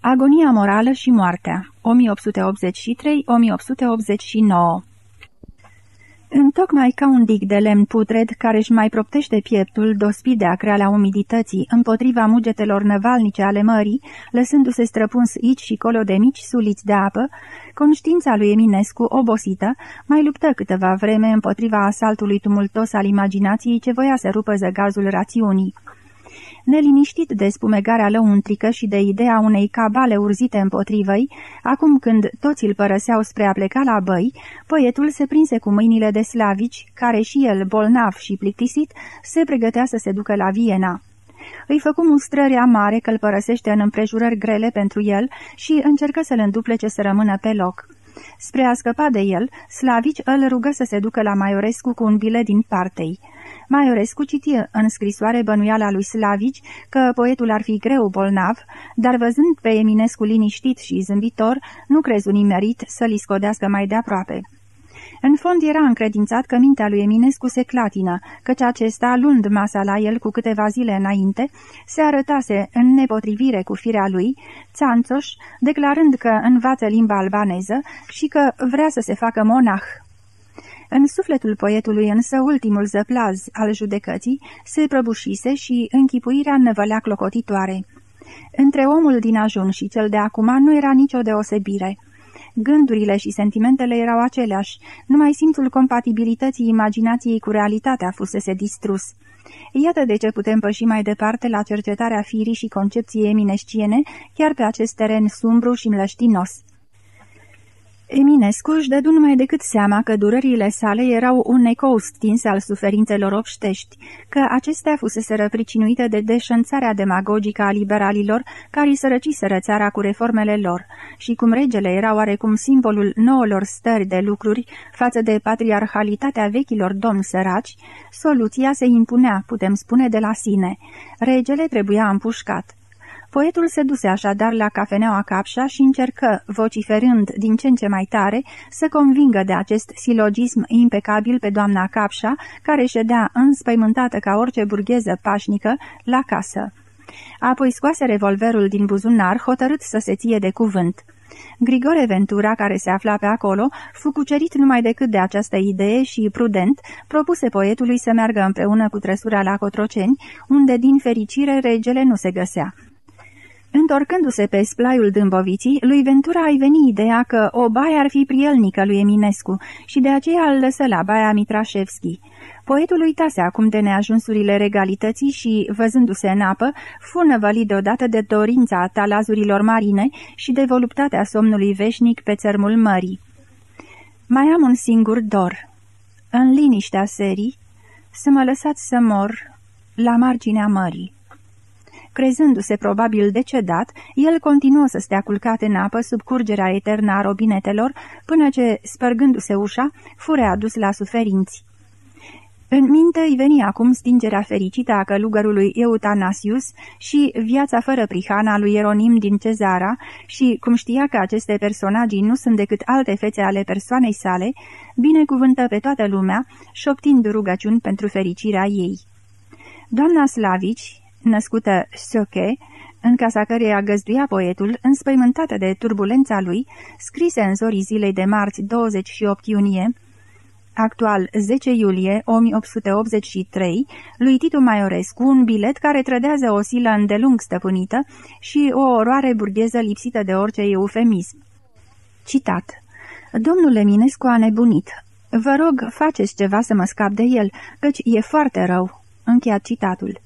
Agonia morală și moartea 1883-1889 Întocmai ca un dig de lemn putred care își mai proptește pieptul, dospit de acrealea umidității, împotriva mugetelor năvalnice ale mării, lăsându-se străpuns aici și colo de mici suliți de apă, conștiința lui Eminescu, obosită, mai luptă câteva vreme împotriva asaltului tumultos al imaginației ce voia să rupă zăgazul rațiunii. Neliniștit de spumegarea lăuntrică și de ideea unei cabale urzite împotrivăi, acum când toți îl părăseau spre a pleca la băi, poetul se prinse cu mâinile de slavici, care și el, bolnav și plictisit, se pregătea să se ducă la Viena. Îi făcu mustrări amare că îl părăsește în împrejurări grele pentru el și încercă să-l înduplece să rămână pe loc. Spre a scăpa de el, Slavici îl rugă să se ducă la Maiorescu cu un bilet din partei. Maiorescu citi în scrisoare bănuiala lui Slavici că poetul ar fi greu bolnav, dar văzând pe Eminescu liniștit și zâmbitor, nu crezi un merit să-l scodească mai de aproape. În fond era încredințat că mintea lui Eminescu se clatină, căci acesta, luând masa la el cu câteva zile înainte, se arătase în nepotrivire cu firea lui, țanțoș, declarând că învață limba albaneză și că vrea să se facă monah. În sufletul poetului însă ultimul zăplaz al judecății se prăbușise și închipuirea năvălea clocotitoare. Între omul din ajun și cel de acum nu era nicio deosebire. Gândurile și sentimentele erau aceleași, numai simțul compatibilității imaginației cu realitatea fusese distrus. Iată de ce putem păși mai departe la cercetarea firii și concepției eminesciene, chiar pe acest teren sumbru și mlăștinos. Eminescu își dădu numai decât seama că durările sale erau un ecou stins al suferințelor obștești, că acestea fusese răpricinuite de deșănțarea demagogică a liberalilor care îi sărăciseră țara cu reformele lor și cum regele era oarecum simbolul noilor stări de lucruri față de patriarhalitatea vechilor domni săraci, soluția se impunea, putem spune, de la sine. Regele trebuia împușcat. Poetul se duse așadar la cafeneaua Capșa și încercă, vociferând din ce în ce mai tare, să convingă de acest silogism impecabil pe doamna Capșa, care ședea înspăimântată ca orice burgheză pașnică la casă. Apoi scoase revolverul din buzunar, hotărât să se ție de cuvânt. Grigore Ventura, care se afla pe acolo, fu cucerit numai decât de această idee și, prudent, propuse poetului să meargă împreună cu trăsura la Cotroceni, unde, din fericire, regele nu se găsea. Întorcându-se pe splaiul dâmboviții, lui Ventura ai veni ideea că o baie ar fi prielnică lui Eminescu și de aceea îl lăsă la baia Mitrașevski. Poetul uitase acum de neajunsurile regalității și, văzându-se în apă, fu năvălit deodată de dorința talazurilor marine și de voluptatea somnului veșnic pe țărmul mării. Mai am un singur dor. În liniștea serii, să mă lăsați să mor la marginea mării. Crezându-se probabil decedat, el continuă să stea culcat în apă sub curgerea eternă a robinetelor, până ce, spărgându-se ușa, fure adus la suferinți. În minte îi veni acum stingerea fericită a călugărului Eutanasius și viața fără prihana lui Ieronim din Cezara și, cum știa că aceste personaje nu sunt decât alte fețe ale persoanei sale, binecuvântă pe toată lumea, șoptind rugăciuni pentru fericirea ei. Doamna Slavici, născută Soche, în casa căreia găzduia poetul, înspăimântată de turbulența lui, scrise în zorii zilei de marți 28 iunie, actual 10 iulie 1883, lui Titu Maiorescu un bilet care trădează o silă îndelung stăpânită și o oroare burgheză lipsită de orice eufemism. Citat Domnul Eminescu a nebunit. Vă rog, faceți ceva să mă scap de el, căci e foarte rău. Încheiat citatul.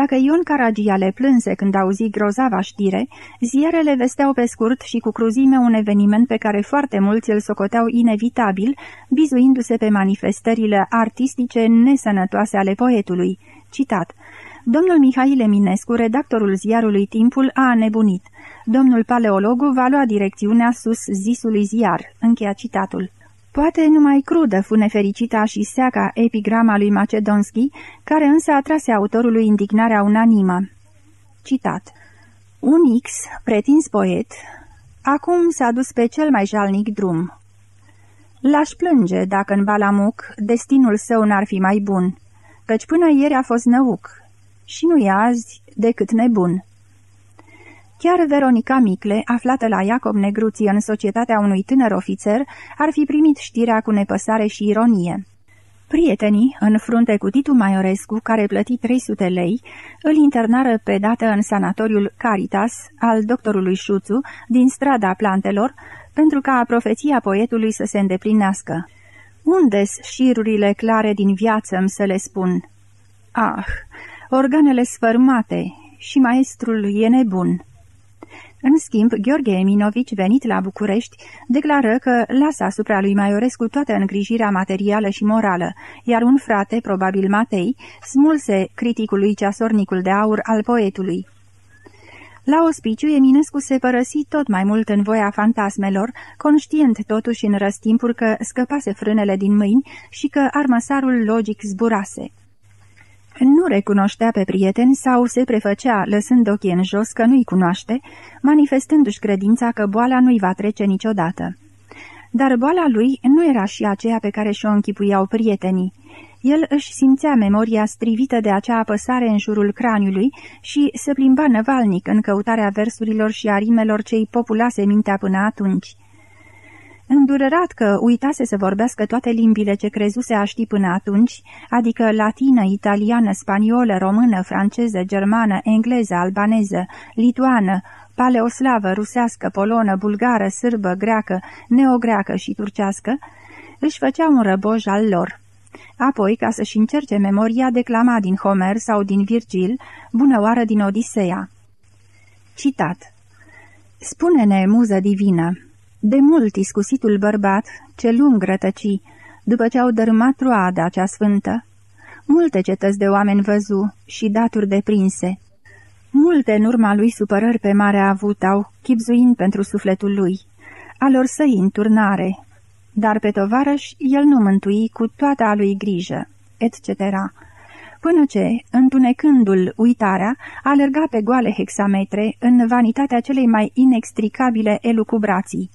Dacă Ion Caragia le plânse când auzi grozava știre, ziarele vesteau pe scurt și cu cruzime un eveniment pe care foarte mulți îl socoteau inevitabil, bizuindu-se pe manifestările artistice nesănătoase ale poetului. Citat Domnul Mihail Eminescu, redactorul ziarului Timpul, a nebunit. Domnul paleologu va lua direcțiunea sus zisului ziar. Încheia citatul. Poate numai crudă fu nefericita și seaca epigrama lui Macedonski, care însă atrase autorului indignarea unanimă. Citat Un X, pretins poet, acum s-a dus pe cel mai jalnic drum. L-aș plânge dacă în Balamuc destinul său n-ar fi mai bun, căci până ieri a fost năuc și nu e azi decât nebun. Chiar Veronica Micle, aflată la Iacob Negruții în societatea unui tânăr ofițer, ar fi primit știrea cu nepăsare și ironie. Prietenii, în frunte cu Titu Maiorescu, care plăti 300 lei, îl internară pe dată în sanatoriul Caritas al doctorului Șuțu din strada plantelor, pentru ca profeția poetului să se îndeplinească. Unde-s șirurile clare din viață, îmi să le spun? Ah, organele sfărmate și maestrul e nebun. În schimb, Gheorghe Eminovici, venit la București, declară că lasă asupra lui Maiorescu toată îngrijirea materială și morală, iar un frate, probabil Matei, smulse criticului ceasornicul de aur al poetului. La ospiciu, Eminescu se părăsi tot mai mult în voia fantasmelor, conștient totuși în răstimpuri că scăpase frânele din mâini și că armăsarul logic zburase. Nu recunoștea pe prieten sau se prefăcea, lăsând ochii în jos că nu-i cunoaște, manifestându-și credința că boala nu-i va trece niciodată. Dar boala lui nu era și aceea pe care și-o închipuiau prietenii. El își simțea memoria strivită de acea apăsare în jurul craniului și se plimba năvalnic în căutarea versurilor și a rimelor ce-i populase mintea până atunci. Îndurerat că uitase să vorbească toate limbile ce crezuse a ști până atunci, adică latină, italiană, spaniolă, română, franceză, germană, engleză, albaneză, lituană, paleoslavă, rusească, polonă, bulgară, sârbă, greacă, neogreacă și turcească, își făcea un răboj al lor. Apoi, ca să-și încerce memoria, declama din Homer sau din Virgil, bună oară din Odiseea. Citat Spune-ne, muză divină, de mult iscusitul bărbat, ce lung rătăci, după ce au dărâmat roada cea sfântă, multe cetăți de oameni văzu și daturi deprinse. Multe în urma lui supărări pe mare a avut au, chipzuind pentru sufletul lui, alor săi în turnare, dar pe tovarăș el nu mântui cu toată a lui grijă, etc. Până ce, întunecându-l uitarea, alerga pe goale hexametre în vanitatea celei mai inextricabile elucubrații.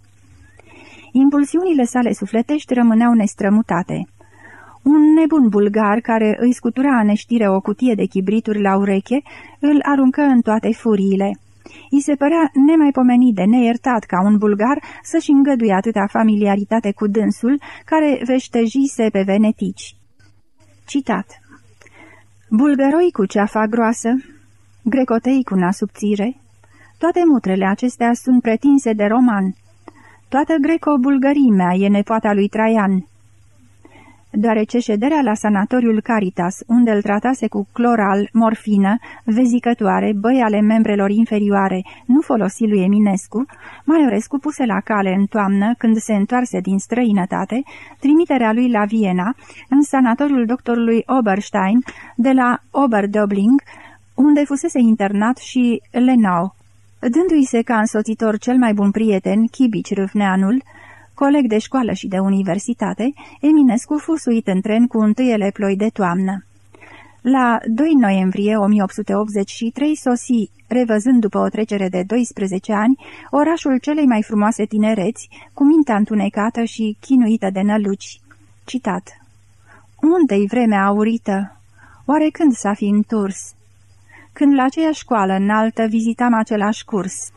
Impulsiunile sale sufletești rămâneau nestrămutate. Un nebun bulgar care îi scutura în eștire o cutie de chibrituri la ureche, îl aruncă în toate furiile. I se părea nemaipomenit de neiertat ca un bulgar să-și îngăduie atâta familiaritate cu dânsul, care veștejise pe venetici. Citat Bulgăroi cu ceafa groasă, grecotei cu nasubțire, toate mutrele acestea sunt pretinse de roman, Toată greco-bulgărimea e nepoata lui Traian. Deoarece șederea la sanatoriul Caritas, unde îl tratase cu cloral, morfină, vezicătoare, băi ale membrelor inferioare, nu folosi lui Eminescu, Maiorescu puse la cale în toamnă, când se întoarse din străinătate, trimiterea lui la Viena, în sanatoriul doctorului Oberstein, de la Oberdobling, unde fusese internat și Lenau, Dându-i se ca însoțitor cel mai bun prieten, Chibici Râvneanul, coleg de școală și de universitate, Eminescu fu suit în tren cu întâiele ploi de toamnă. La 2 noiembrie 1883 sosi, revăzând după o trecere de 12 ani, orașul celei mai frumoase tinereți, cu mintea întunecată și chinuită de năluci. Citat Unde-i vremea aurită? Oare când s-a fi întors? Când la aceeași școală înaltă vizitam același curs.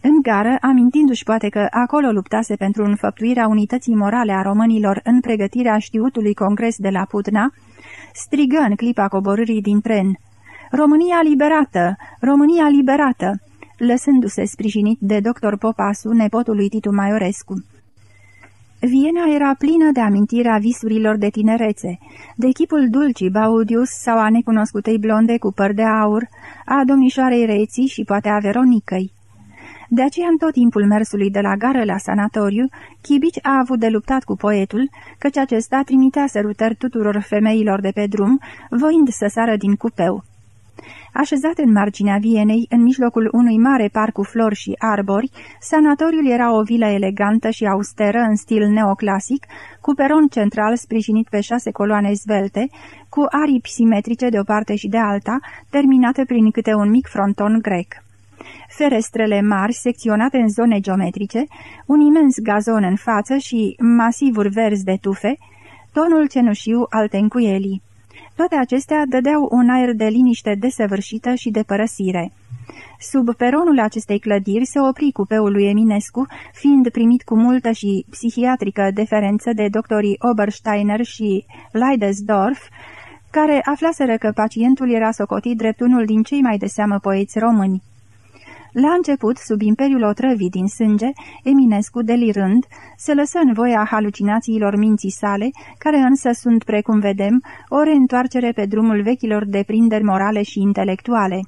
În gară, amintindu-și poate că acolo luptase pentru înfăptuirea unității morale a românilor în pregătirea știutului congres de la Putna, strigă în clipa coborârii din tren, România liberată! România liberată!" lăsându-se sprijinit de doctor Popasu, nepotul lui Titu Maiorescu. Viena era plină de amintirea visurilor de tinerețe, de chipul dulcii Baudius sau a necunoscutei blonde cu păr de aur, a domnișoarei Reții și poate a Veronicăi. De aceea, în tot timpul mersului de la gară la sanatoriu, Chibici a avut de luptat cu poetul, căci acesta trimitea sărutări tuturor femeilor de pe drum, voind să sară din cupeu. Așezat în marginea Vienei, în mijlocul unui mare parc cu flori și arbori, sanatoriul era o vilă elegantă și austeră în stil neoclasic, cu peron central sprijinit pe șase coloane zvelte, cu aripi simetrice de o parte și de alta, terminate prin câte un mic fronton grec. Ferestrele mari, secționate în zone geometrice, un imens gazon în față și masivuri verzi de tufe, tonul cenușiu al tencuielii. Toate acestea dădeau un aer de liniște desăvârșită și de părăsire. Sub peronul acestei clădiri se opri cupeul lui Eminescu, fiind primit cu multă și psihiatrică deferență de doctorii Obersteiner și Leidesdorf, care aflaseră că pacientul era socotit drept unul din cei mai de seamă poeți români. La început, sub imperiul otrăvii din sânge, Eminescu, delirând, se lăsă în voia halucinațiilor minții sale, care însă sunt, precum vedem, o reîntoarcere pe drumul vechilor deprinderi morale și intelectuale.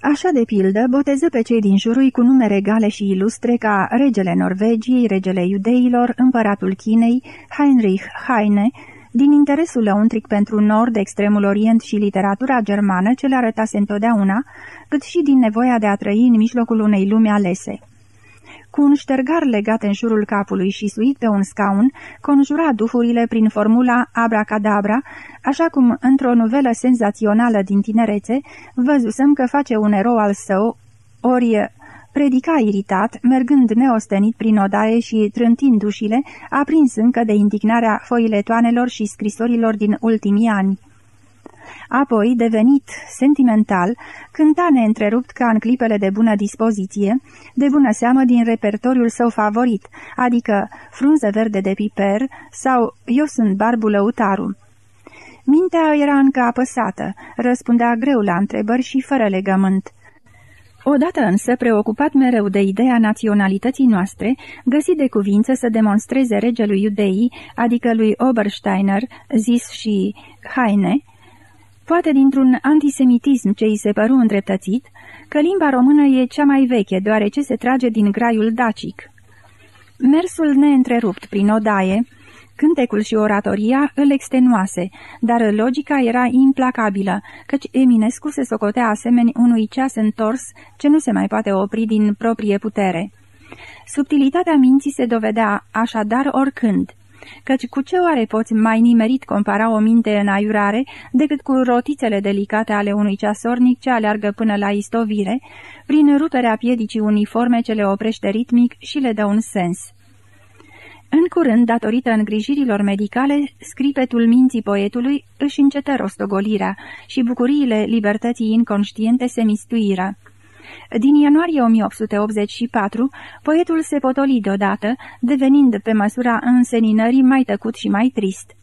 Așa de pildă, boteză pe cei din jurul cu nume regale și ilustre ca regele Norvegiei, regele iudeilor, împăratul Chinei, Heinrich Heine, din interesul lăuntric pentru Nord, extremul Orient și literatura germană ce le arătase întotdeauna, cât și din nevoia de a trăi în mijlocul unei lumi alese. Cu un ștergar legat în jurul capului și suit pe un scaun, conjura duhurile prin formula abracadabra, așa cum, într-o novelă senzațională din tinerețe, văzusem că face un erou al său, ori predica iritat, mergând neostenit prin odaie și trântind ușile, aprins încă de indignarea foile toanelor și scrisorilor din ultimii ani. Apoi, devenit sentimental, cânta neîntrerupt ca în clipele de bună dispoziție, de bună seamă din repertoriul său favorit, adică Frunză verde de piper sau Eu sunt barbul lăutaru. Mintea era încă apăsată, răspundea greu la întrebări și fără legământ. Odată însă, preocupat mereu de ideea naționalității noastre, găsi de cuvință să demonstreze regelui iudeii, adică lui Obersteiner, zis și Heine, poate dintr-un antisemitism ce îi se păru îndreptățit, că limba română e cea mai veche, deoarece se trage din graiul dacic. Mersul neîntrerupt prin odaie, Cântecul și oratoria îl extenuase, dar logica era implacabilă, căci Eminescu se socotea asemeni unui ceas întors ce nu se mai poate opri din proprie putere. Subtilitatea minții se dovedea așadar oricând, căci cu ce oare poți mai nimerit compara o minte în aiurare decât cu rotițele delicate ale unui ceasornic ce aleargă până la istovire, prin ruperea piedicii uniforme ce le oprește ritmic și le dă un sens. În curând, datorită îngrijirilor medicale, scripetul minții poetului își încetă rostogolirea și bucuriile libertății inconștiente se mistuiră. Din ianuarie 1884, poetul se potoli deodată, devenind pe măsura înseninării mai tăcut și mai trist.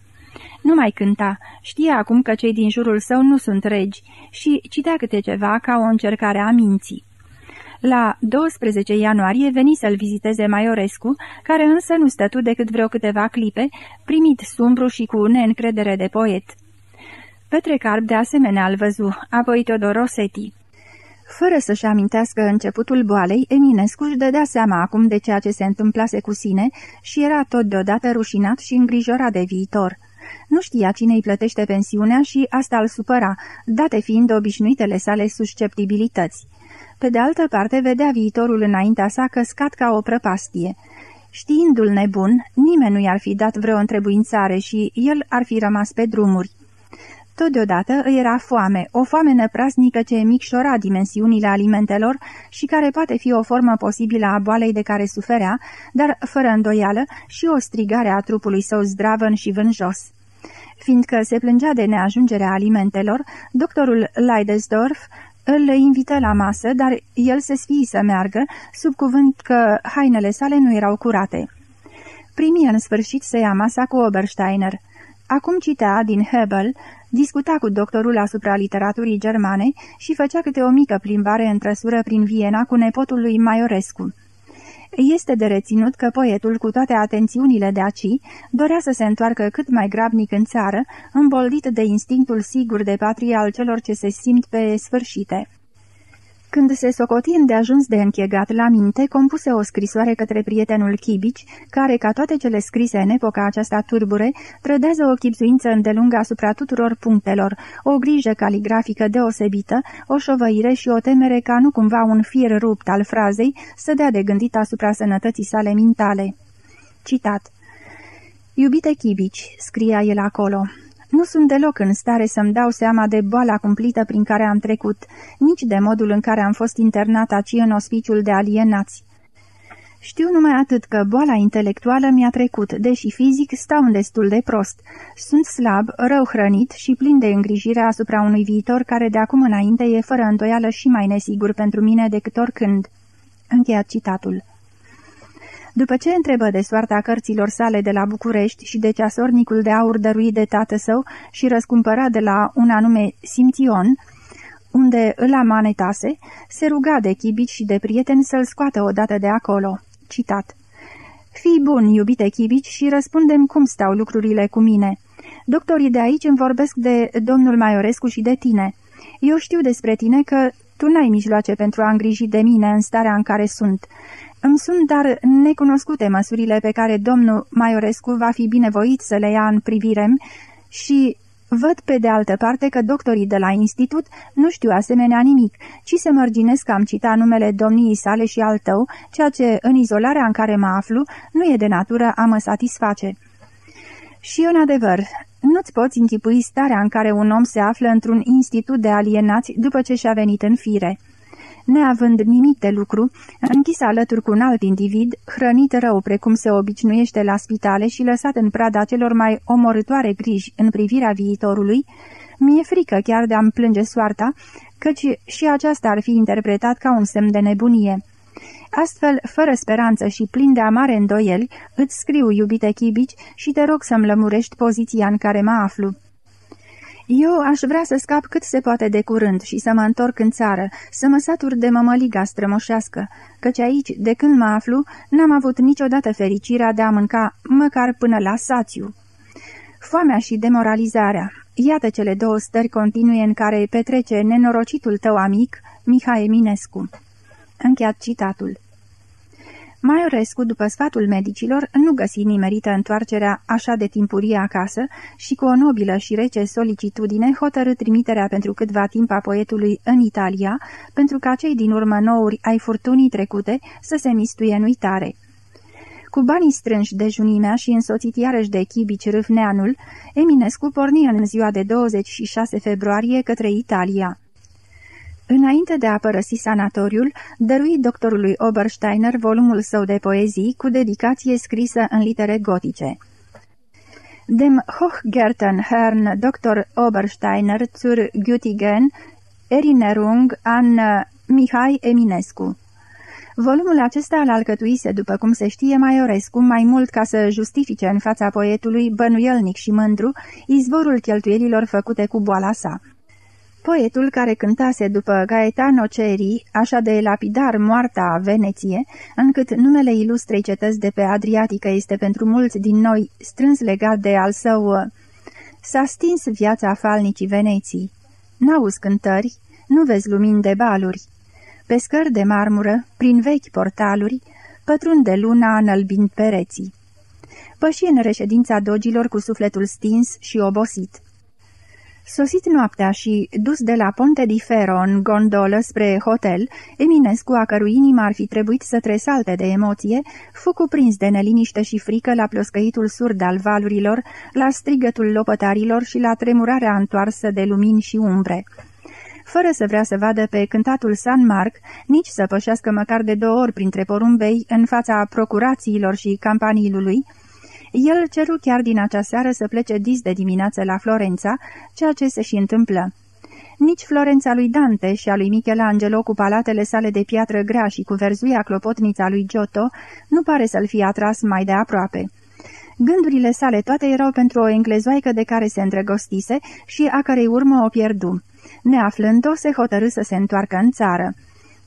Nu mai cânta, știa acum că cei din jurul său nu sunt regi și citea câte ceva ca o încercare a minții. La 12 ianuarie veni să-l viziteze Maiorescu, care însă nu stătu decât vreo câteva clipe, primit sumbru și cu neîncredere de poet. Petre Carp de asemenea îl văzu, apoi Teodor Rosetti. Fără să-și amintească începutul boalei, Eminescu își dădea seama acum de ceea ce se întâmplase cu sine și era tot deodată rușinat și îngrijorat de viitor. Nu știa cine îi plătește pensiunea și asta îl supăra, date fiind obișnuitele sale susceptibilități. Pe de altă parte, vedea viitorul înaintea sa căscat ca o prăpastie. Știindu-l nebun, nimeni nu i-ar fi dat vreo întrebuințare și el ar fi rămas pe drumuri. Tot deodată îi era foame, o foame năprasnică ce micșora dimensiunile alimentelor și care poate fi o formă posibilă a boalei de care suferea, dar fără îndoială și o strigare a trupului său zdravăn și vânjos. Fiindcă se plângea de neajungerea alimentelor, doctorul Leidesdorf îl invită la masă, dar el se sfii să meargă, sub cuvânt că hainele sale nu erau curate. Primi în sfârșit să ia masa cu Obersteiner. Acum citea din Hebel, discuta cu doctorul asupra literaturii germane și făcea câte o mică plimbare în trăsură prin Viena cu nepotul lui Maiorescu. Este de reținut că poetul, cu toate atențiunile de aci, dorea să se întoarcă cât mai grabnic în țară, îmboldit de instinctul sigur de patrie al celor ce se simt pe sfârșite. Când se socoti de ajuns de închegat la minte, compuse o scrisoare către prietenul Chibici, care, ca toate cele scrise în epoca aceasta turbure, trădează o chipzuință îndelungă asupra tuturor punctelor, o grijă caligrafică deosebită, o șovăire și o temere ca nu cumva un fir rupt al frazei să dea de gândit asupra sănătății sale mintale. Citat Iubite Chibici, scria el acolo, nu sunt deloc în stare să-mi dau seama de boala cumplită prin care am trecut, nici de modul în care am fost internat aci în ospiciul de alienați. Știu numai atât că boala intelectuală mi-a trecut, deși fizic stau destul de prost. Sunt slab, rău hrănit și plin de îngrijire asupra unui viitor care de acum înainte e fără îndoială și mai nesigur pentru mine decât oricând. Încheiat citatul. După ce întrebă de soarta cărților sale de la București și de ceasornicul de aur dăruit de tată său și răscumpărat de la un anume Simțion, unde îl amanetase, se ruga de chibici și de prieteni să-l scoată odată de acolo. Citat. Fii bun, iubite chibici, și răspundem cum stau lucrurile cu mine. Doctorii de aici îmi vorbesc de domnul Maiorescu și de tine. Eu știu despre tine că tu n-ai mijloace pentru a îngriji de mine în starea în care sunt. Îmi sunt dar necunoscute măsurile pe care domnul Maiorescu va fi binevoit să le ia în privire și văd pe de altă parte că doctorii de la institut nu știu asemenea nimic, ci se mărginesc că am citat numele domniei sale și al tău, ceea ce, în izolarea în care mă aflu, nu e de natură a mă satisface. Și în adevăr, nu-ți poți închipui starea în care un om se află într-un institut de alienați după ce și-a venit în fire neavând nimic de lucru, închis alături cu un alt individ, hrănit rău precum se obișnuiește la spitale și lăsat în prada celor mai omorătoare griji în privirea viitorului, mi-e frică chiar de a-mi plânge soarta, căci și aceasta ar fi interpretat ca un semn de nebunie. Astfel, fără speranță și plin de amare îndoieli, îți scriu, iubite chibici, și te rog să-mi lămurești poziția în care mă aflu. Eu aș vrea să scap cât se poate de curând și să mă întorc în țară, să mă satur de mămăliga strămoșească, căci aici, de când mă aflu, n-am avut niciodată fericirea de a mânca măcar până la sațiu. Foamea și demoralizarea, iată cele două stări continue în care petrece nenorocitul tău amic, Mihai Eminescu. Încheiat citatul. Maiorescu, după sfatul medicilor, nu găsi nimerită întoarcerea așa de timpurie acasă și cu o nobilă și rece solicitudine hotărâ trimiterea pentru câtva timp a poetului în Italia, pentru ca cei din urmă nouri ai furtunii trecute să se mistuie în uitare. Cu banii strânși de junimea și însoțit iarăși de chibici râfneanul, Eminescu porni în ziua de 26 februarie către Italia. Înainte de a părăsi sanatoriul, dărui doctorului Obersteiner volumul său de poezii cu dedicație scrisă în litere gotice. Dem Hochgärten Herrn Dr. Obersteiner zur Gütigen Erinnerung an Mihai Eminescu Volumul acesta îl alcătuise, după cum se știe, Maiorescu, mai mult ca să justifice în fața poetului, bănuielnic și mândru, izvorul cheltuielilor făcute cu boala sa. Poetul care cântase după Gaetano Ceri, așa de lapidar moarta Veneție, încât numele ilustrei cetăți de pe Adriatică este pentru mulți din noi strâns legat de al său, s-a stins viața falnicii Veneții. N-auzi cântări, nu vezi lumini de baluri. Pe scări de marmură, prin vechi portaluri, pătrunde luna înălbind pereții. Păși în reședința dogilor cu sufletul stins și obosit. Sosit noaptea și dus de la Ponte di Ferro în gondolă spre hotel, Eminescu, a cărui inimă ar fi trebuit să tresalte de emoție, fu cuprins de neliniște și frică la ploscăitul surd al valurilor, la strigătul lopătarilor și la tremurarea întoarsă de lumini și umbre. Fără să vrea să vadă pe cântatul San Marc, nici să pășească măcar de două ori printre porumbei în fața procurațiilor și campaniilului, el ceru chiar din acea seară să plece dis de dimineață la Florența, ceea ce se și întâmplă. Nici Florența lui Dante și a lui Michelangelo cu palatele sale de piatră grea și cu verzuia clopotnița lui Giotto nu pare să-l fie atras mai de aproape. Gândurile sale toate erau pentru o englezoaică de care se îndrăgostise și a cărei urmă o pierdu. Neaflând-o, se hotărâ să se întoarcă în țară.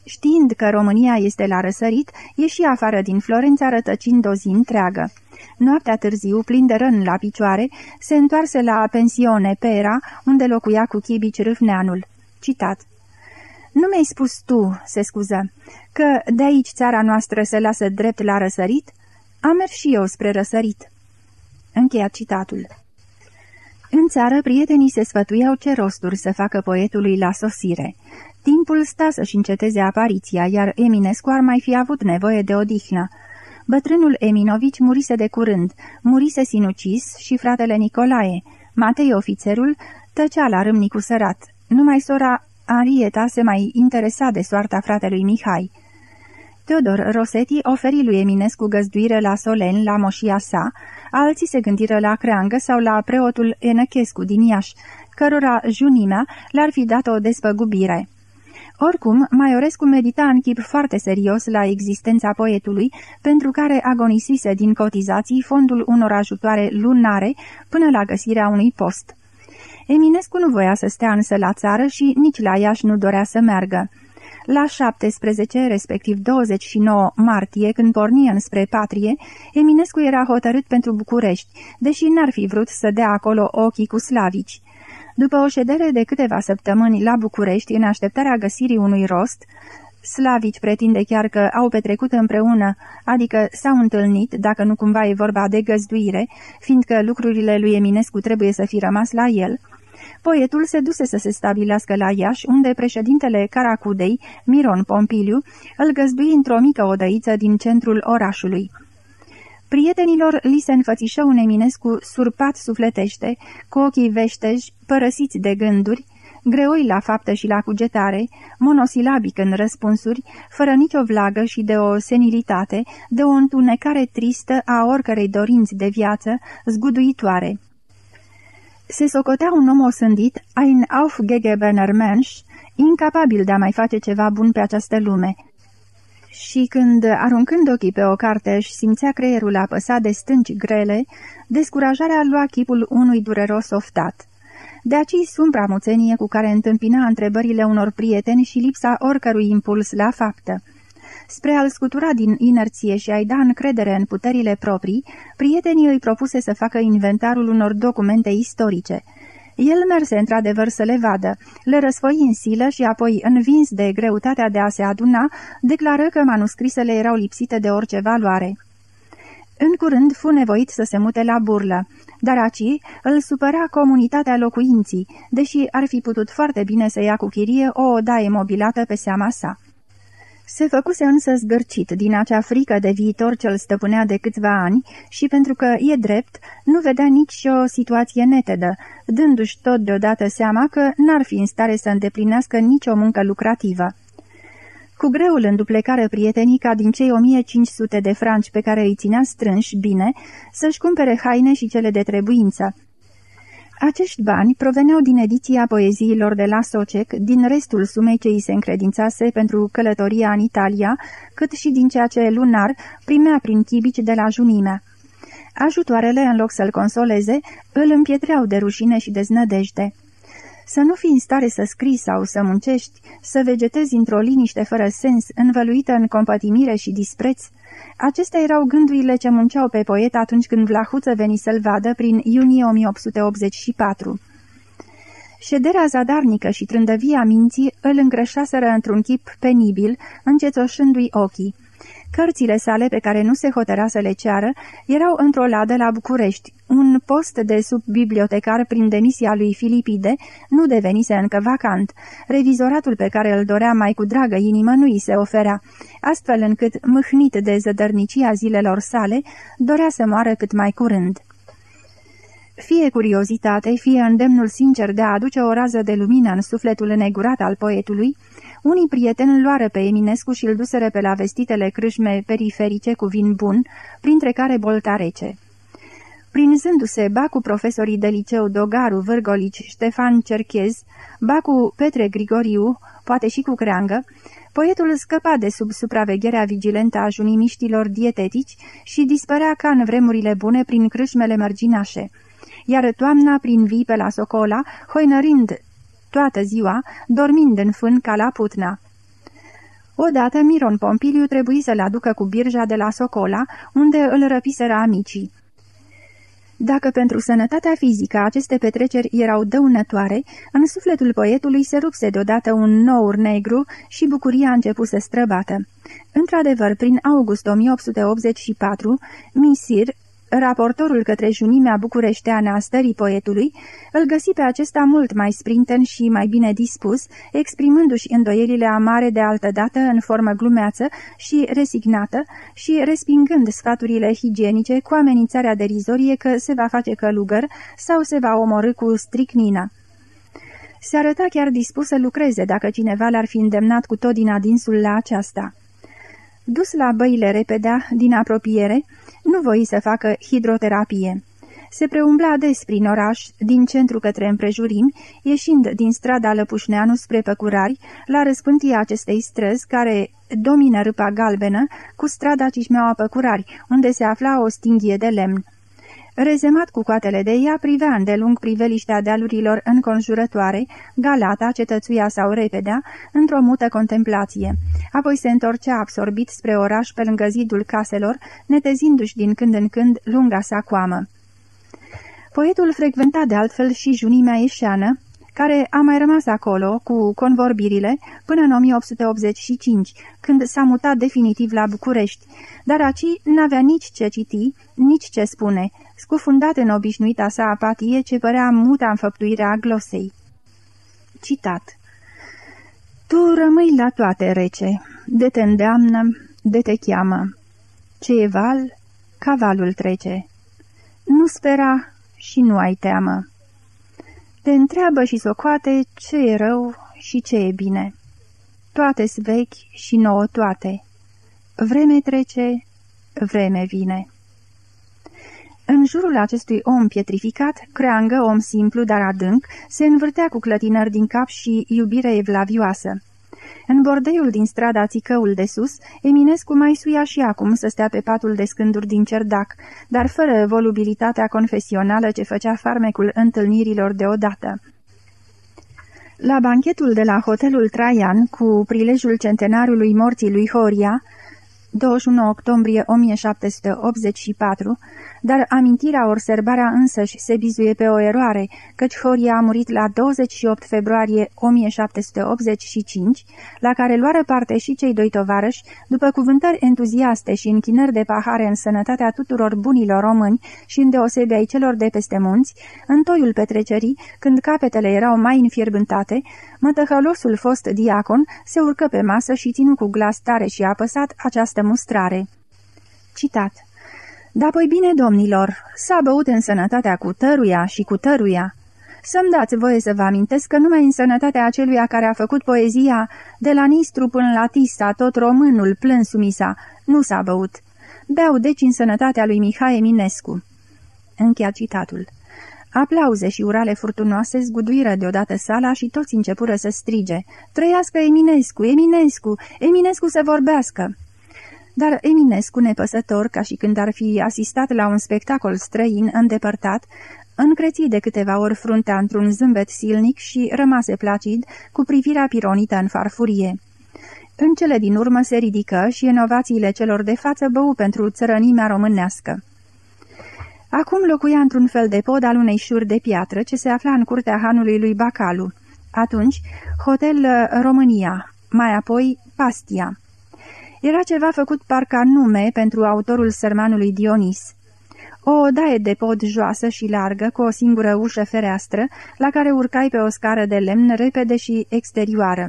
Știind că România este la răsărit, ieși afară din Florența rătăcind o zi întreagă. Noaptea târziu, plin de răni la picioare, se întoarse la pensione Pera, unde locuia cu chibici râfneanul. Citat. Nu mi-ai spus tu, se scuză, că de aici țara noastră se lasă drept la răsărit? Am mers și eu spre răsărit. Încheiat citatul. În țară, prietenii se sfătuiau ce rosturi să facă poetului la sosire. Timpul sta să-și înceteze apariția, iar Eminescu ar mai fi avut nevoie de odihnă. Bătrânul Eminovici murise de curând, murise sinucis și fratele Nicolae. Matei, ofițerul, tăcea la râmnicul sărat. Numai sora Arieta se mai interesa de soarta fratelui Mihai. Teodor Rosetti oferi lui Eminescu găzduire la Solen, la moșia sa, alții se gândiră la Creangă sau la preotul Enăchescu din Iași, cărora junimea le-ar fi dat o despăgubire. Oricum, Maiorescu medita în chip foarte serios la existența poetului, pentru care agonisise din cotizații fondul unor ajutoare lunare până la găsirea unui post. Eminescu nu voia să stea însă la țară și nici la Iași nu dorea să meargă. La 17, respectiv 29 martie, când porni înspre patrie, Eminescu era hotărât pentru București, deși n-ar fi vrut să dea acolo ochii cu slavici. După o ședere de câteva săptămâni la București, în așteptarea găsirii unui rost, Slavici pretinde chiar că au petrecut împreună, adică s-au întâlnit, dacă nu cumva e vorba de găzduire, fiindcă lucrurile lui Eminescu trebuie să fi rămas la el, Poetul se duse să se stabilească la Iași, unde președintele Caracudei, Miron Pompiliu, îl găzdui într-o mică odăiță din centrul orașului. Prietenilor li se înfățișă un Eminescu surpat sufletește, cu ochii veșteji, părăsiți de gânduri, greoi la faptă și la cugetare, monosilabic în răspunsuri, fără nicio vlagă și de o senilitate, de o întunecare tristă a oricărei dorinți de viață, zguduitoare. Se socotea un om osândit, ein aufgegebener Mensch, incapabil de a mai face ceva bun pe această lume, și când, aruncând ochii pe o carte, își simțea creierul apăsat de stânci grele, descurajarea lua chipul unui dureros oftat. De aici sumbra muțenie cu care întâmpina întrebările unor prieteni și lipsa oricărui impuls la faptă. Spre a-l scutura din inerție și a-i da încredere în puterile proprii, prietenii îi propuse să facă inventarul unor documente istorice – el merse într-adevăr să le vadă, le răsfoi în silă și apoi, învins de greutatea de a se aduna, declară că manuscrisele erau lipsite de orice valoare. În curând fu nevoit să se mute la burlă, dar aci îl supăra comunitatea locuinții, deși ar fi putut foarte bine să ia cu chirie o odaie mobilată pe seama sa. Se făcuse însă zgârcit din acea frică de viitor ce îl stăpânea de câțiva ani și pentru că e drept, nu vedea nici o situație netedă, dându-și tot deodată seama că n-ar fi în stare să îndeplinească nicio muncă lucrativă. Cu greu îl înduplecare prietenii ca din cei 1500 de franci pe care îi ținea strânși bine să-și cumpere haine și cele de trebuință. Acești bani proveneau din ediția poeziilor de la Socek, din restul sumei ce îi se încredințase pentru călătoria în Italia, cât și din ceea ce lunar primea prin chibici de la junimea. Ajutoarele, în loc să-l consoleze, îl împietreau de rușine și deznădejde. Să nu fii în stare să scrii sau să muncești, să vegetezi într-o liniște fără sens, învăluită în compătimire și dispreț, Acestea erau gândurile ce munceau pe poet atunci când Vlahuță veni să-l vadă prin iunie 1884. Șederea zadarnică și trândăvia minții îl îngrășaseră într-un chip penibil, încetoșându-i ochii. Cărțile sale, pe care nu se hotăra să le ceară, erau într-o ladă la București. Un post de subbibliotecar prin demisia lui Filipide nu devenise încă vacant. Revizoratul pe care îl dorea mai cu dragă inimă nu îi se oferea, astfel încât, mâhnit de zădărnicia zilelor sale, dorea să moară cât mai curând. Fie curiozitate, fie îndemnul sincer de a aduce o rază de lumină în sufletul negurat al poetului, unii prieteni luară pe Eminescu și îl duseră pe la vestitele crâșme periferice cu vin bun, printre care bolta rece. Prinzându-se ba cu profesorii de liceu Dogaru, Vârgolici, Ștefan Cerchez, ba cu Petre Grigoriu, poate și cu Creangă, poetul scăpa de sub supravegherea vigilentă a junimiștilor dietetici și dispărea ca în vremurile bune prin crâșmele mărginașe iar toamna prin vii pe la Socola, hoinărind toată ziua, dormind în fân ca la putna. Odată Miron Pompiliu trebuie să-l aducă cu birja de la Socola, unde îl răpiseră amicii. Dacă pentru sănătatea fizică aceste petreceri erau dăunătoare, în sufletul poetului se rupse deodată un nour negru și bucuria a început să străbată. Într-adevăr, prin august 1884, Misir, Raportorul către junimea bucureșteană a stării poetului îl găsi pe acesta mult mai sprinten și mai bine dispus, exprimându-și îndoierile amare de altădată în formă glumeață și resignată și respingând sfaturile higienice cu amenințarea derizorie că se va face călugăr sau se va omorâ cu stricnina. Se arăta chiar dispus să lucreze dacă cineva l-ar fi îndemnat cu tot din adinsul la aceasta. Dus la băile repedea din apropiere, nu voi să facă hidroterapie. Se preumbla des prin oraș, din centru către împrejurimi, ieșind din strada Lăpușneanu spre Păcurari, la răspântia acestei străzi, care domină râpa galbenă, cu strada Cișmeaua Păcurari, unde se afla o stinghie de lemn. Rezemat cu coatele de ea, privea îndelung priveliștea dealurilor înconjurătoare, Galata, cetățuia sau repedea, într-o mută contemplație. Apoi se întorcea absorbit spre oraș pe lângă zidul caselor, netezindu-și din când în când lunga sa coamă. Poetul frecventa de altfel și junimea ieșeană, care a mai rămas acolo cu convorbirile până în 1885, când s-a mutat definitiv la București, dar aci n-avea nici ce citi, nici ce spune, scufundat în obișnuita sa apatie ce părea muta înfăptuirea glosei. Citat Tu rămâi la toate rece, de te îndeamnă, de te cheamă. Ce e val, cavalul trece. Nu spera și nu ai teamă. Te întreabă și socoate ce e rău și ce e bine. toate vechi și nouă toate. Vreme trece, vreme vine. În jurul acestui om pietrificat, creangă, om simplu, dar adânc, se învârtea cu clătinări din cap și iubire evlavioasă. În bordeiul din strada Țicăul de sus, Eminescu mai suia și acum să stea pe patul de scânduri din cerdac, dar fără volubilitatea confesională ce făcea farmecul întâlnirilor deodată. La banchetul de la hotelul Traian, cu prilejul centenarului morții lui Horia, 21 octombrie 1784, dar amintirea orserbarea însăși se bizuie pe o eroare, căci Horia a murit la 28 februarie 1785, la care luară parte și cei doi tovarăși, după cuvântări entuziaste și închinări de pahare în sănătatea tuturor bunilor români și în deosebia ai celor de peste munți, în toiul petrecerii, când capetele erau mai înfierbântate, mătăhălosul fost diacon se urcă pe masă și ținu cu glas tare și apăsat această mustrare. Citat da, păi bine, domnilor, s-a băut în sănătatea cu tăruia și cu tăruia. Să-mi dați voie să vă amintesc că numai în sănătatea aceluia care a făcut poezia de la Nistru până la Tisa, tot românul plânsumisa, nu s-a băut. Beau deci în sănătatea lui Mihai Eminescu. Încheia citatul. Aplauze și urale furtunoase zguduiră deodată sala și toți începură să strige. Trăiască Eminescu, Eminescu, Eminescu să vorbească! Dar Eminescu, nepăsător, ca și când ar fi asistat la un spectacol străin îndepărtat, încreți de câteva ori fruntea într-un zâmbet silnic și rămase placid, cu privirea pironită în farfurie. În cele din urmă se ridică și în ovațiile celor de față bău pentru țărănimea românească. Acum locuia într-un fel de pod al unei șuri de piatră ce se afla în curtea hanului lui Bacalu. Atunci, Hotel România, mai apoi Pastia. Era ceva făcut parca nume pentru autorul sărmanului Dionis. O odaie de pod joasă și largă, cu o singură ușă fereastră, la care urcai pe o scară de lemn repede și exterioară.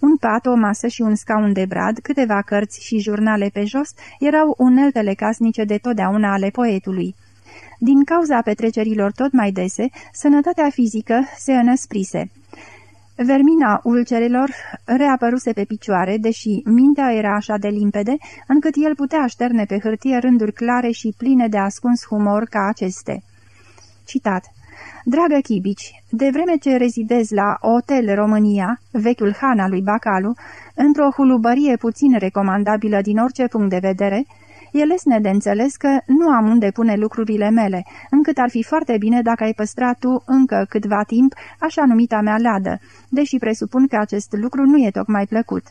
Un pat, o masă și un scaun de brad, câteva cărți și jurnale pe jos, erau uneltele casnice de totdeauna ale poetului. Din cauza petrecerilor tot mai dese, sănătatea fizică se înăsprise. Vermina ulcerilor reapăruse pe picioare, deși mintea era așa de limpede, încât el putea așterne pe hârtie rânduri clare și pline de ascuns humor ca aceste. Citat Dragă Chibici, de vreme ce rezidez la Hotel România, vechiul han al lui Bacalu, într-o hulubărie puțin recomandabilă din orice punct de vedere, E lesne de înțeles că nu am unde pune lucrurile mele, încât ar fi foarte bine dacă ai păstra tu încă câtva timp așa numita mea ladă, deși presupun că acest lucru nu e tocmai plăcut.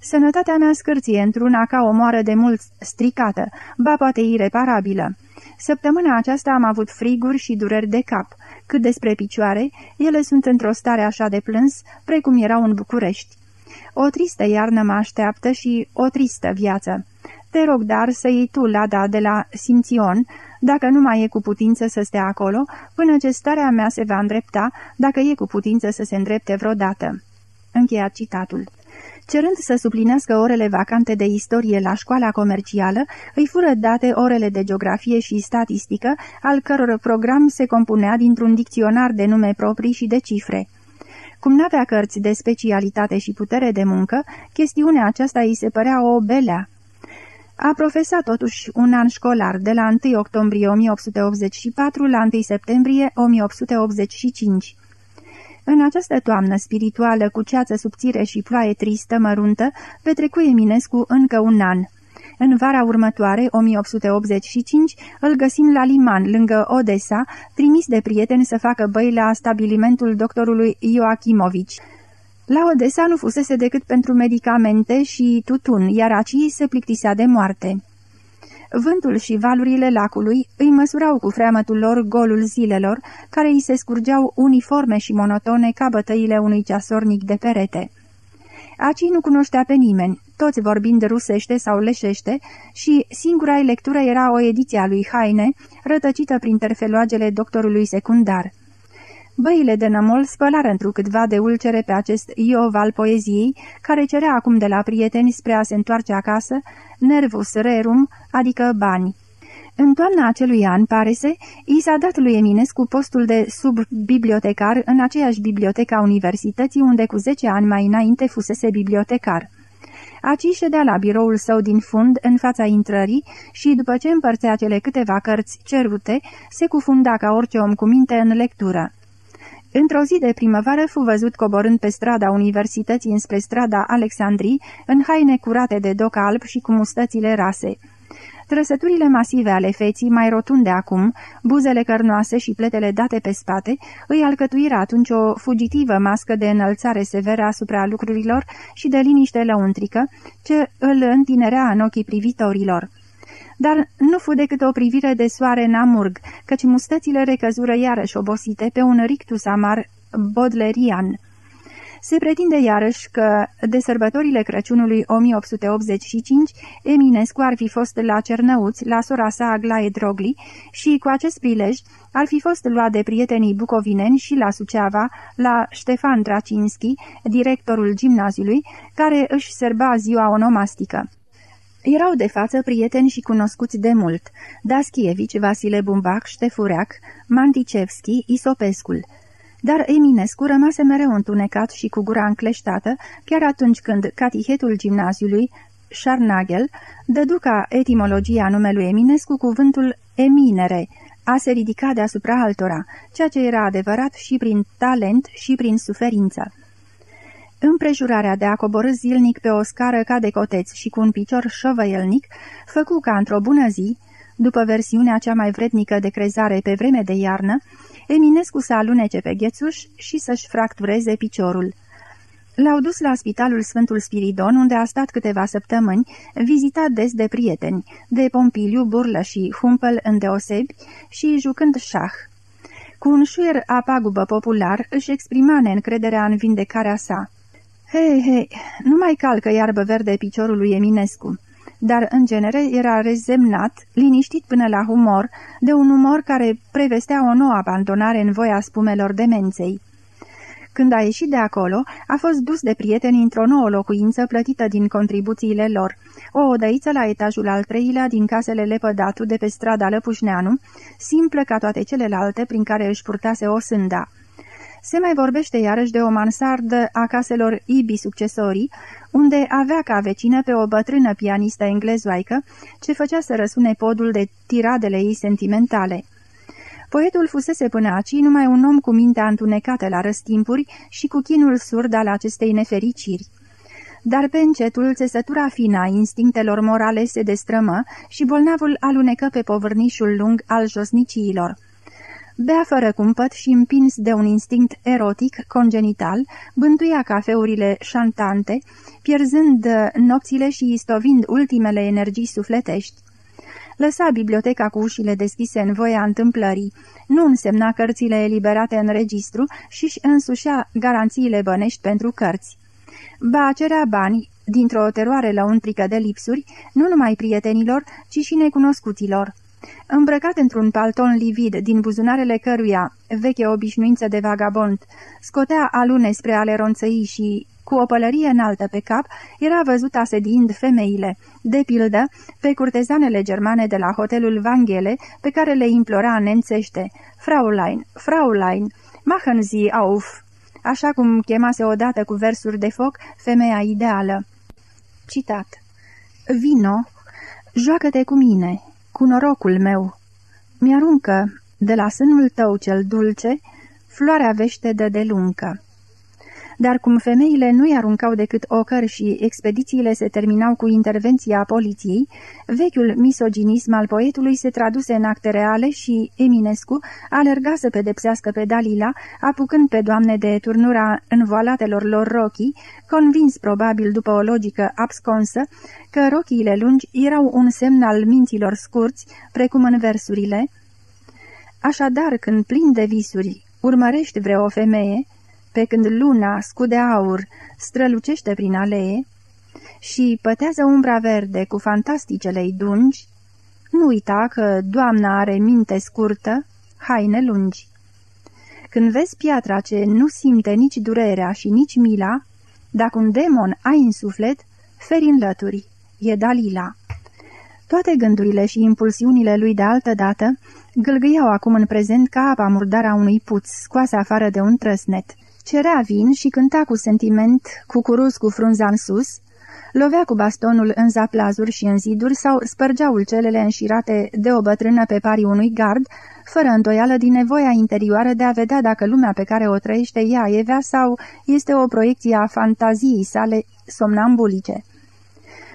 Sănătatea mea scârție într-una ca o moară de mult stricată, ba poate ireparabilă. Săptămâna aceasta am avut friguri și dureri de cap. Cât despre picioare, ele sunt într-o stare așa de plâns, precum erau în București. O tristă iarnă mă așteaptă și o tristă viață. Te rog, dar, să iei tu lada de la Simțion, dacă nu mai e cu putință să stea acolo, până ce starea mea se va îndrepta, dacă e cu putință să se îndrepte vreodată. Încheia citatul. Cerând să suplinească orele vacante de istorie la școala comercială, îi fură date orele de geografie și statistică, al căror program se compunea dintr-un dicționar de nume proprii și de cifre. Cum n-avea cărți de specialitate și putere de muncă, chestiunea aceasta îi se părea o belea. A profesat totuși un an școlar de la 1 octombrie 1884 la 1 septembrie 1885. În această toamnă spirituală cu ceață subțire și ploaie tristă, măruntă, petrecu Eminescu încă un an. În vara următoare, 1885, îl găsim la Liman, lângă Odessa, trimis de prieteni să facă băi la stabilimentul doctorului Ioachimovici. La Odessa nu fusese decât pentru medicamente și tutun, iar aci se plictisea de moarte. Vântul și valurile lacului îi măsurau cu freamătul lor golul zilelor, care îi se scurgeau uniforme și monotone ca bătăile unui ceasornic de perete. Aci nu cunoștea pe nimeni, toți vorbind rusește sau leșește și singura lectură era o ediție a lui Haine, rătăcită prin terfeloagele doctorului secundar. Băile de nămol spălară întrucâtva de ulcere pe acest Iov al poeziei, care cerea acum de la prieteni spre a se întoarce acasă, nervus rerum, adică bani. În toamna acelui an, pare se, i s-a dat lui Eminescu postul de sub-bibliotecar în aceeași biblioteca universității unde cu zece ani mai înainte fusese bibliotecar. Aci ședea la biroul său din fund, în fața intrării, și după ce împărțea cele câteva cărți cerute, se cufunda ca orice om cu minte în lectură. Într-o zi de primăvară fu văzut coborând pe strada universității înspre strada Alexandrii, în haine curate de doc alb și cu mustățile rase. Trăsăturile masive ale feții, mai rotunde acum, buzele cărnoase și pletele date pe spate, îi alcătuiră atunci o fugitivă mască de înălțare severă asupra lucrurilor și de liniște lăuntrică, ce îl întinerea în ochii privitorilor dar nu fu decât o privire de soare în amurg, căci mustățile recăzură iarăși obosite pe un rictus amar bodlerian. Se pretinde iarăși că, de sărbătorile Crăciunului 1885, Eminescu ar fi fost la Cernăuți, la sora sa Aglaie Drogli, și cu acest prilej ar fi fost luat de prietenii bucovineni și la Suceava, la Ștefan Dracinski, directorul gimnaziului, care își serba ziua onomastică. Erau de față prieteni și cunoscuți de mult, Daschievici, Vasile Bumbac, Ștefureac, Manticevski, Isopescul. Dar Eminescu rămase mereu întunecat și cu gura încleștată, chiar atunci când catihetul gimnaziului, Scharnagel, dădu ca etimologia numelui Eminescu cuvântul eminere, a se ridica deasupra altora, ceea ce era adevărat și prin talent și prin suferință. Împrejurarea de a coborâ zilnic pe o scară ca de coteț și cu un picior șovăielnic, făcu ca într-o bună zi, după versiunea cea mai vrednică de crezare pe vreme de iarnă, Eminescu să alunece pe ghețuș și să-și fractureze piciorul. L-au dus la spitalul Sfântul Spiridon, unde a stat câteva săptămâni, vizitat des de prieteni, de Pompiliu, Burlă și Humpel îndeosebi și jucând șah. Cu un șuier apagubă popular își exprima neîncrederea în vindecarea sa. Hei, hei, nu mai calcă iarbă verde piciorul lui Eminescu, dar în genere era rezemnat, liniștit până la humor, de un umor care prevestea o nouă abandonare în voia spumelor demenței. Când a ieșit de acolo, a fost dus de prieteni într-o nouă locuință plătită din contribuțiile lor, o odăiță la etajul al treilea din casele Lepădatu de pe strada Lăpușneanu, simplă ca toate celelalte prin care își purtase o sânda. Se mai vorbește iarăși de o mansardă a caselor Ibi succesorii, unde avea ca vecină pe o bătrână pianistă englezoaică, ce făcea să răsune podul de tiradele ei sentimentale. Poetul fusese până aci numai un om cu mintea întunecată la răstimpuri și cu chinul surd al acestei nefericiri. Dar pe încetul țesătura fină a instinctelor morale se destrămă și bolnavul alunecă pe povârnișul lung al josniciilor. Bea fără cumpăt și împins de un instinct erotic, congenital, bântuia cafeurile șantante, pierzând nopțile și istovind ultimele energii sufletești. Lăsa biblioteca cu ușile deschise în voia întâmplării, nu însemna cărțile eliberate în registru și-și însușea garanțiile bănești pentru cărți. Ba cerea bani, dintr-o teroare lăuntrică de lipsuri, nu numai prietenilor, ci și necunoscuților. Îmbrăcat într-un palton livid, din buzunarele căruia, veche obișnuință de vagabond, scotea alune spre ale ronțăii și, cu o pălărie înaltă pe cap, era văzut asediind femeile, de pildă, pe curtezanele germane de la hotelul Vanghele, pe care le implora nemțește, Fraulein, Fraulein, machen Sie auf, așa cum chemase odată cu versuri de foc femeia ideală. Citat. Vino Joacă-te cu mine, cu norocul meu. Mi-aruncă de la sânul tău cel dulce floarea veștedă de luncă dar cum femeile nu-i aruncau decât ocări și expedițiile se terminau cu intervenția poliției, vechiul misoginism al poetului se traduse în acte reale și Eminescu alerga să pedepsească pe Dalila, apucând pe doamne de turnura învoalatelor lor rochii, convins probabil după o logică absconsă că rochiile lungi erau un semn al minților scurți, precum în versurile. Așadar, când plin de visuri, urmărești vreo femeie, pe când luna, scude aur, strălucește prin alee și pătează umbra verde cu fantasticele dungi, nu uita că doamna are minte scurtă, haine lungi. Când vezi piatra ce nu simte nici durerea și nici mila, dacă un demon ai în suflet, feri în lături, e Dalila. Toate gândurile și impulsiunile lui de altă dată gâlgâiau acum în prezent ca apa murdară a unui puț, scoasă afară de un trăsnet. Cerea vin și cânta cu sentiment, cucuruz cu frunza în sus, lovea cu bastonul în zaplazuri și în ziduri sau spărgea ulcelele înșirate de o bătrână pe parii unui gard, fără îndoială din nevoia interioară de a vedea dacă lumea pe care o trăiește ea evea sau este o proiecție a fantaziei sale somnambulice.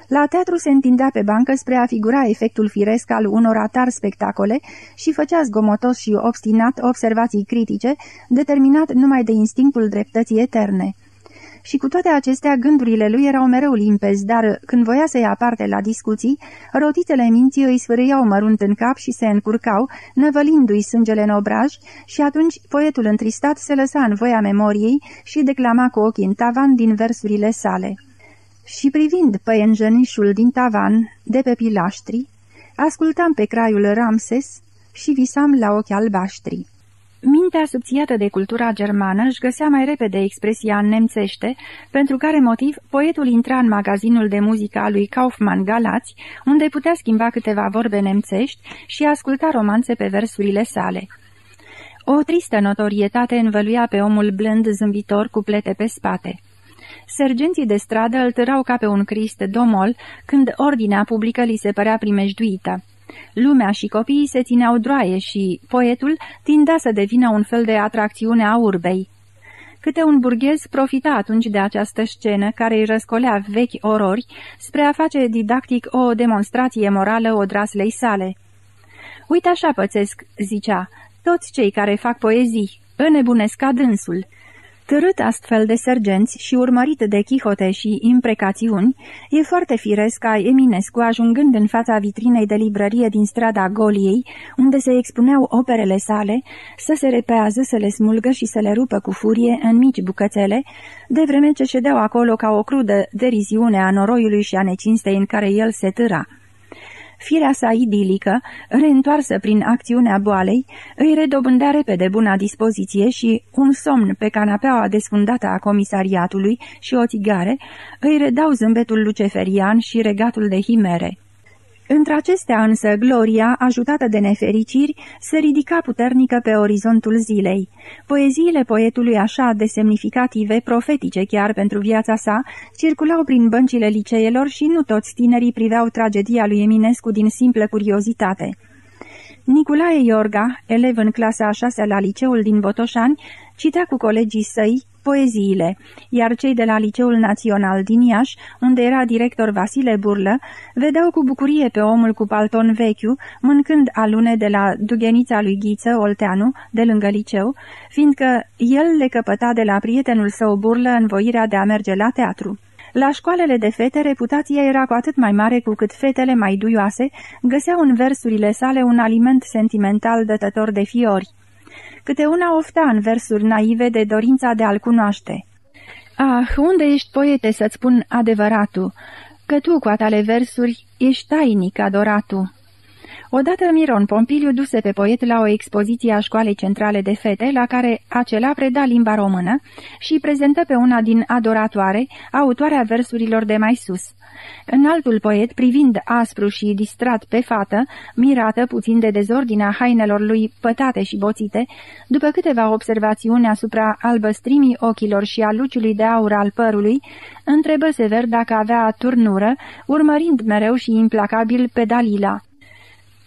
La teatru se întindea pe bancă spre a figura efectul firesc al unor atar spectacole și făcea zgomotos și obstinat observații critice, determinat numai de instinctul dreptății eterne. Și cu toate acestea, gândurile lui erau mereu limpezi, dar când voia să ia parte la discuții, rotițele minții îi sfârâiau mărunt în cap și se încurcau, năvălindu-i sângele în obraj, și atunci poetul întristat se lăsa în voia memoriei și declama cu ochii în tavan din versurile sale și privind păienjănișul din tavan, de pe pilaștri, ascultam pe craiul Ramses și visam la ochi albaștri. Mintea subțiată de cultura germană își găsea mai repede expresia în nemțește, pentru care motiv poetul intra în magazinul de muzică al lui Kaufmann Galați, unde putea schimba câteva vorbe nemțești și asculta romanțe pe versurile sale. O tristă notorietate învăluia pe omul blând zâmbitor cu plete pe spate. Sergenții de stradă îl târau ca pe un crist domol când ordinea publică li se părea primejduită. Lumea și copiii se țineau droaie și poetul tindea să devină un fel de atracțiune a urbei. Câte un burghez profita atunci de această scenă care îi răscolea vechi orori spre a face didactic o demonstrație morală odraslei sale. Uite așa pățesc, zicea, toți cei care fac poezii, înnebunesc ca dânsul. Târât astfel de sergenți și urmărit de chihote și imprecațiuni, e foarte firesc ca Eminescu, ajungând în fața vitrinei de librărie din strada Goliei, unde se expuneau operele sale, să se repează, să le smulgă și să le rupă cu furie în mici bucățele, de vreme ce ședeau acolo ca o crudă deriziune a noroiului și a necinstei în care el se târa. Firea sa idilică, reîntoarsă prin acțiunea boalei, îi redobândea repede buna dispoziție și un somn pe canapeaua desfundată a comisariatului și o țigare îi redau zâmbetul luceferian și regatul de himere. Între acestea însă, Gloria, ajutată de nefericiri, se ridica puternică pe orizontul zilei. Poeziile poetului așa de semnificative, profetice chiar pentru viața sa, circulau prin băncile liceelor și nu toți tinerii priveau tragedia lui Eminescu din simplă curiozitate. Nicolae Iorga, elev în clasa a șasea la liceul din Botoșani, citea cu colegii săi poeziile, iar cei de la Liceul Național din Iași, unde era director Vasile Burlă, vedeau cu bucurie pe omul cu palton vechiu, mâncând alune de la dughenița lui Ghiță, Olteanu, de lângă liceu, fiindcă el le căpăta de la prietenul său Burlă învoirea de a merge la teatru. La școalele de fete, reputația era cu atât mai mare cu cât fetele mai duioase găseau în versurile sale un aliment sentimental dătător de fiori. Câte una ofta în versuri naive de dorința de a-l cunoaște. Ah, unde ești, poete, să-ți spun adevăratul, că tu, cu atale versuri, ești tainic adoratul. Odată Miron Pompiliu duse pe poet la o expoziție a școalei centrale de fete, la care acela preda limba română și prezentă pe una din adoratoare, autoarea versurilor de mai sus. În altul poet, privind aspru și distrat pe fată, mirată puțin de dezordinea hainelor lui pătate și boțite, după câteva observațiuni asupra albăstrimii ochilor și a luciului de aur al părului, întrebă sever dacă avea turnură, urmărind mereu și implacabil pe Dalila.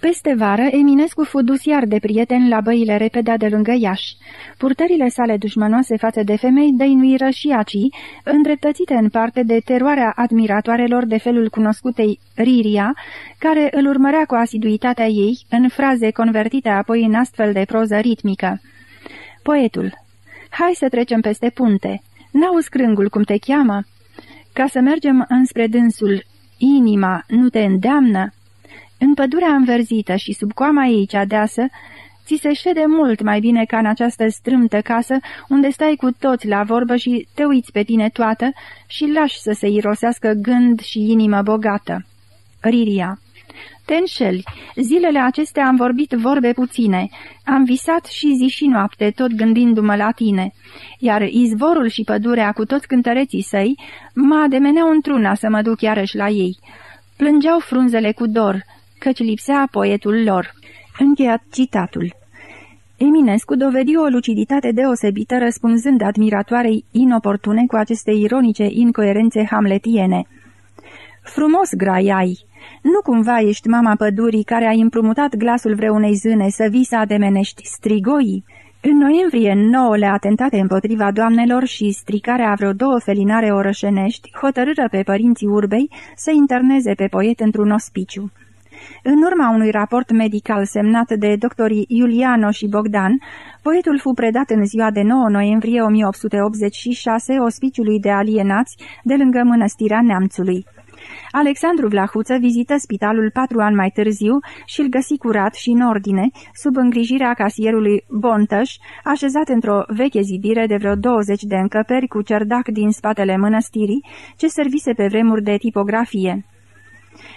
Peste vară, Eminescu fu dus iar de prieten la băile repede de lângă Iași. Purtările sale dușmanoase față de femei dăinuiră și acii, îndreptățite în parte de teroarea admiratoarelor de felul cunoscutei Riria, care îl urmărea cu asiduitatea ei în fraze convertite apoi în astfel de proză ritmică. Poetul Hai să trecem peste punte. N-auzi crângul cum te cheamă? Ca să mergem înspre dânsul, inima nu te îndeamnă? În pădurea înverzită și sub coama ei cea deasă, ți se șede mult mai bine ca în această strâmtă casă, unde stai cu toți la vorbă și te uiți pe tine toată și lași să se irosească gând și inimă bogată. Riria Te înșeli. Zilele acestea am vorbit vorbe puține. Am visat și zi și noapte, tot gândindu-mă la tine. Iar izvorul și pădurea cu toți cântăreții săi mă ademeneau într-una să mă duc iarăși la ei. Plângeau frunzele cu dor, căci lipsea poetul lor. Încheiat citatul. Eminescu dovedi o luciditate deosebită răspunzând admiratoarei inoportune cu aceste ironice incoerențe hamletiene. Frumos grai ai! Nu cumva ești mama pădurii care a împrumutat glasul vreunei zâne să vii să ademenești strigoii? În noiembrie, nouăle atentate împotriva doamnelor și stricarea a vreo două felinare orășenești hotărâră pe părinții urbei să interneze pe poet într-un ospiciu. În urma unui raport medical semnat de doctorii Iuliano și Bogdan, poetul fu predat în ziua de 9 noiembrie 1886 ospiciului de alienați de lângă mănăstirea Neamțului. Alexandru Vlahuță vizită spitalul patru ani mai târziu și îl găsi curat și în ordine, sub îngrijirea casierului Bontăș, așezat într-o veche zidire de vreo 20 de încăperi cu cerdac din spatele mănăstirii, ce servise pe vremuri de tipografie.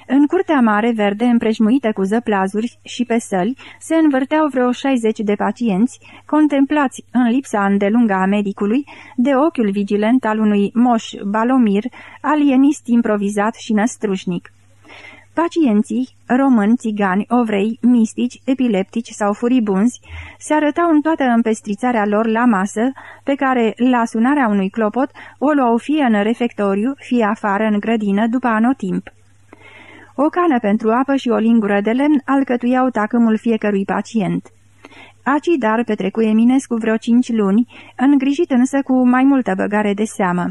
În curtea mare verde, împrejmuită cu zăplazuri și pe săli, se învârteau vreo 60 de pacienți, contemplați în lipsa îndelungă a medicului, de ochiul vigilent al unui moș balomir, alienist improvizat și năstrușnic. Pacienții, români, țigani, ovrei, mistici, epileptici sau furibunzi, se arătau în toată împestrițarea lor la masă, pe care, la sunarea unui clopot, o luau fie în refectoriu, fie afară în grădină după anotimp. O cană pentru apă și o lingură de lemn alcătuiau tacâmul fiecărui pacient. Aci dar petrecu Eminescu vreo cinci luni, îngrijit însă cu mai multă băgare de seamă.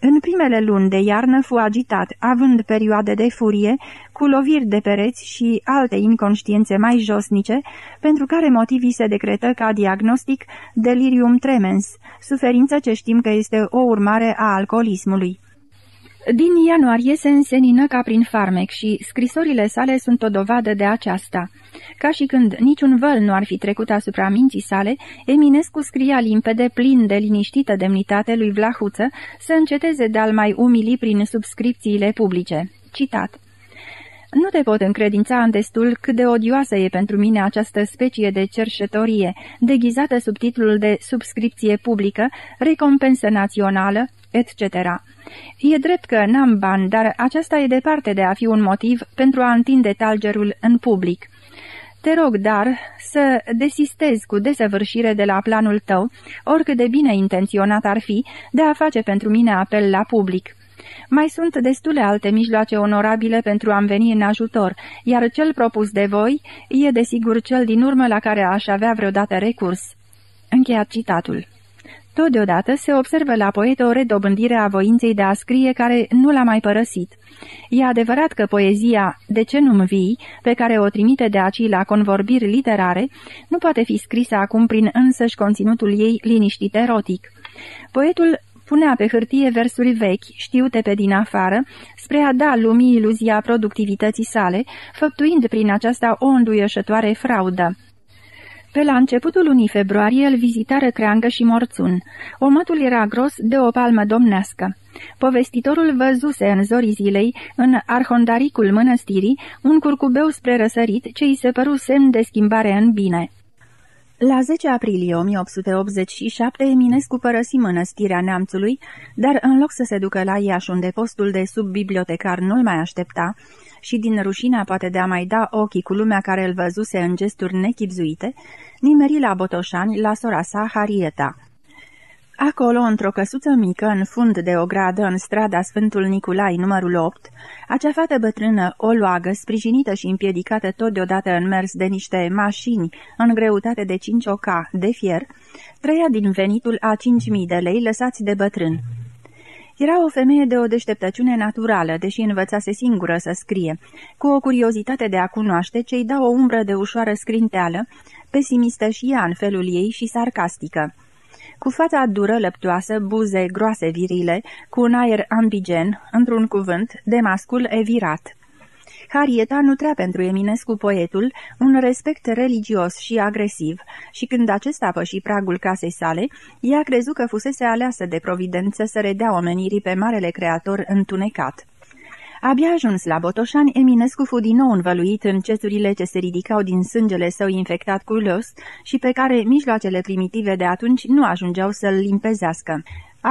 În primele luni de iarnă fu agitat, având perioade de furie, cu loviri de pereți și alte inconștiențe mai josnice, pentru care motivii se decretă ca diagnostic delirium tremens, suferință ce știm că este o urmare a alcoolismului. Din ianuarie se însenină ca prin farmec și scrisorile sale sunt o dovadă de aceasta. Ca și când niciun văl nu ar fi trecut asupra minții sale, Eminescu scria limpede, plin de liniștită demnitate lui Vlahuță, să înceteze de-al mai umili prin subscripțiile publice. Citat nu te pot încredința în destul cât de odioasă e pentru mine această specie de cerșetorie, deghizată sub titlul de subscripție publică, recompensă națională, etc. E drept că n-am bani, dar aceasta e departe de a fi un motiv pentru a întinde talgerul în public. Te rog, dar, să desistezi cu desăvârșire de la planul tău, oricât de bine intenționat ar fi, de a face pentru mine apel la public. Mai sunt destule alte mijloace onorabile pentru a-mi veni în ajutor, iar cel propus de voi e desigur cel din urmă la care aș avea vreodată recurs. Încheiat citatul. Totodată se observă la poet o redobândire a voinței de a scrie care nu l-a mai părăsit. E adevărat că poezia De ce nu-mi vii, pe care o trimite de aci la convorbiri literare, nu poate fi scrisă acum prin însăși conținutul ei liniștit erotic. Poetul punea pe hârtie versuri vechi, știute pe din afară, spre a da lumii iluzia productivității sale, făptuind prin aceasta o înduioșătoare fraudă. Pe la începutul lunii februarie îl vizitară creangă și morțun. Omătul era gros de o palmă domnească. Povestitorul văzuse în zorii zilei, în arhondaricul mănăstirii, un curcubeu spre răsărit, ce îi se păru semn de schimbare în bine. La 10 aprilie 1887, Eminescu părăsi mănăstirea neamțului, dar în loc să se ducă la Iași, unde postul de sub-bibliotecar nu-l mai aștepta, și din rușinea poate de a mai da ochii cu lumea care îl văzuse în gesturi nechipzuite, nimeri la Botoșani, la sora sa, Harieta. Acolo, într-o căsuță mică, în fund de o gradă, în strada Sfântul Niculai, numărul 8, acea fată bătrână, o loagă, sprijinită și împiedicată tot deodată în mers de niște mașini în greutate de 5 oca de fier, trăia din venitul a 5.000 de lei lăsați de bătrân. Era o femeie de o deșteptăciune naturală, deși învățase singură să scrie, cu o curiozitate de a cunoaște ce-i dă o umbră de ușoară scrinteală, pesimistă și ea în felul ei și sarcastică. Cu fața dură, lăptoasă, buze groase virile, cu un aer ambigen, într-un cuvânt, de mascul evirat. Harieta nutrea pentru Eminescu poetul un respect religios și agresiv și când acesta păși pragul casei sale, ea crezu că fusese aleasă de providență să redea omenirii pe marele creator întunecat. Abia ajuns la Botoșani, Eminescu fu din nou învăluit în cesurile ce se ridicau din sângele său infectat cu los și pe care mijloacele primitive de atunci nu ajungeau să-l limpezească.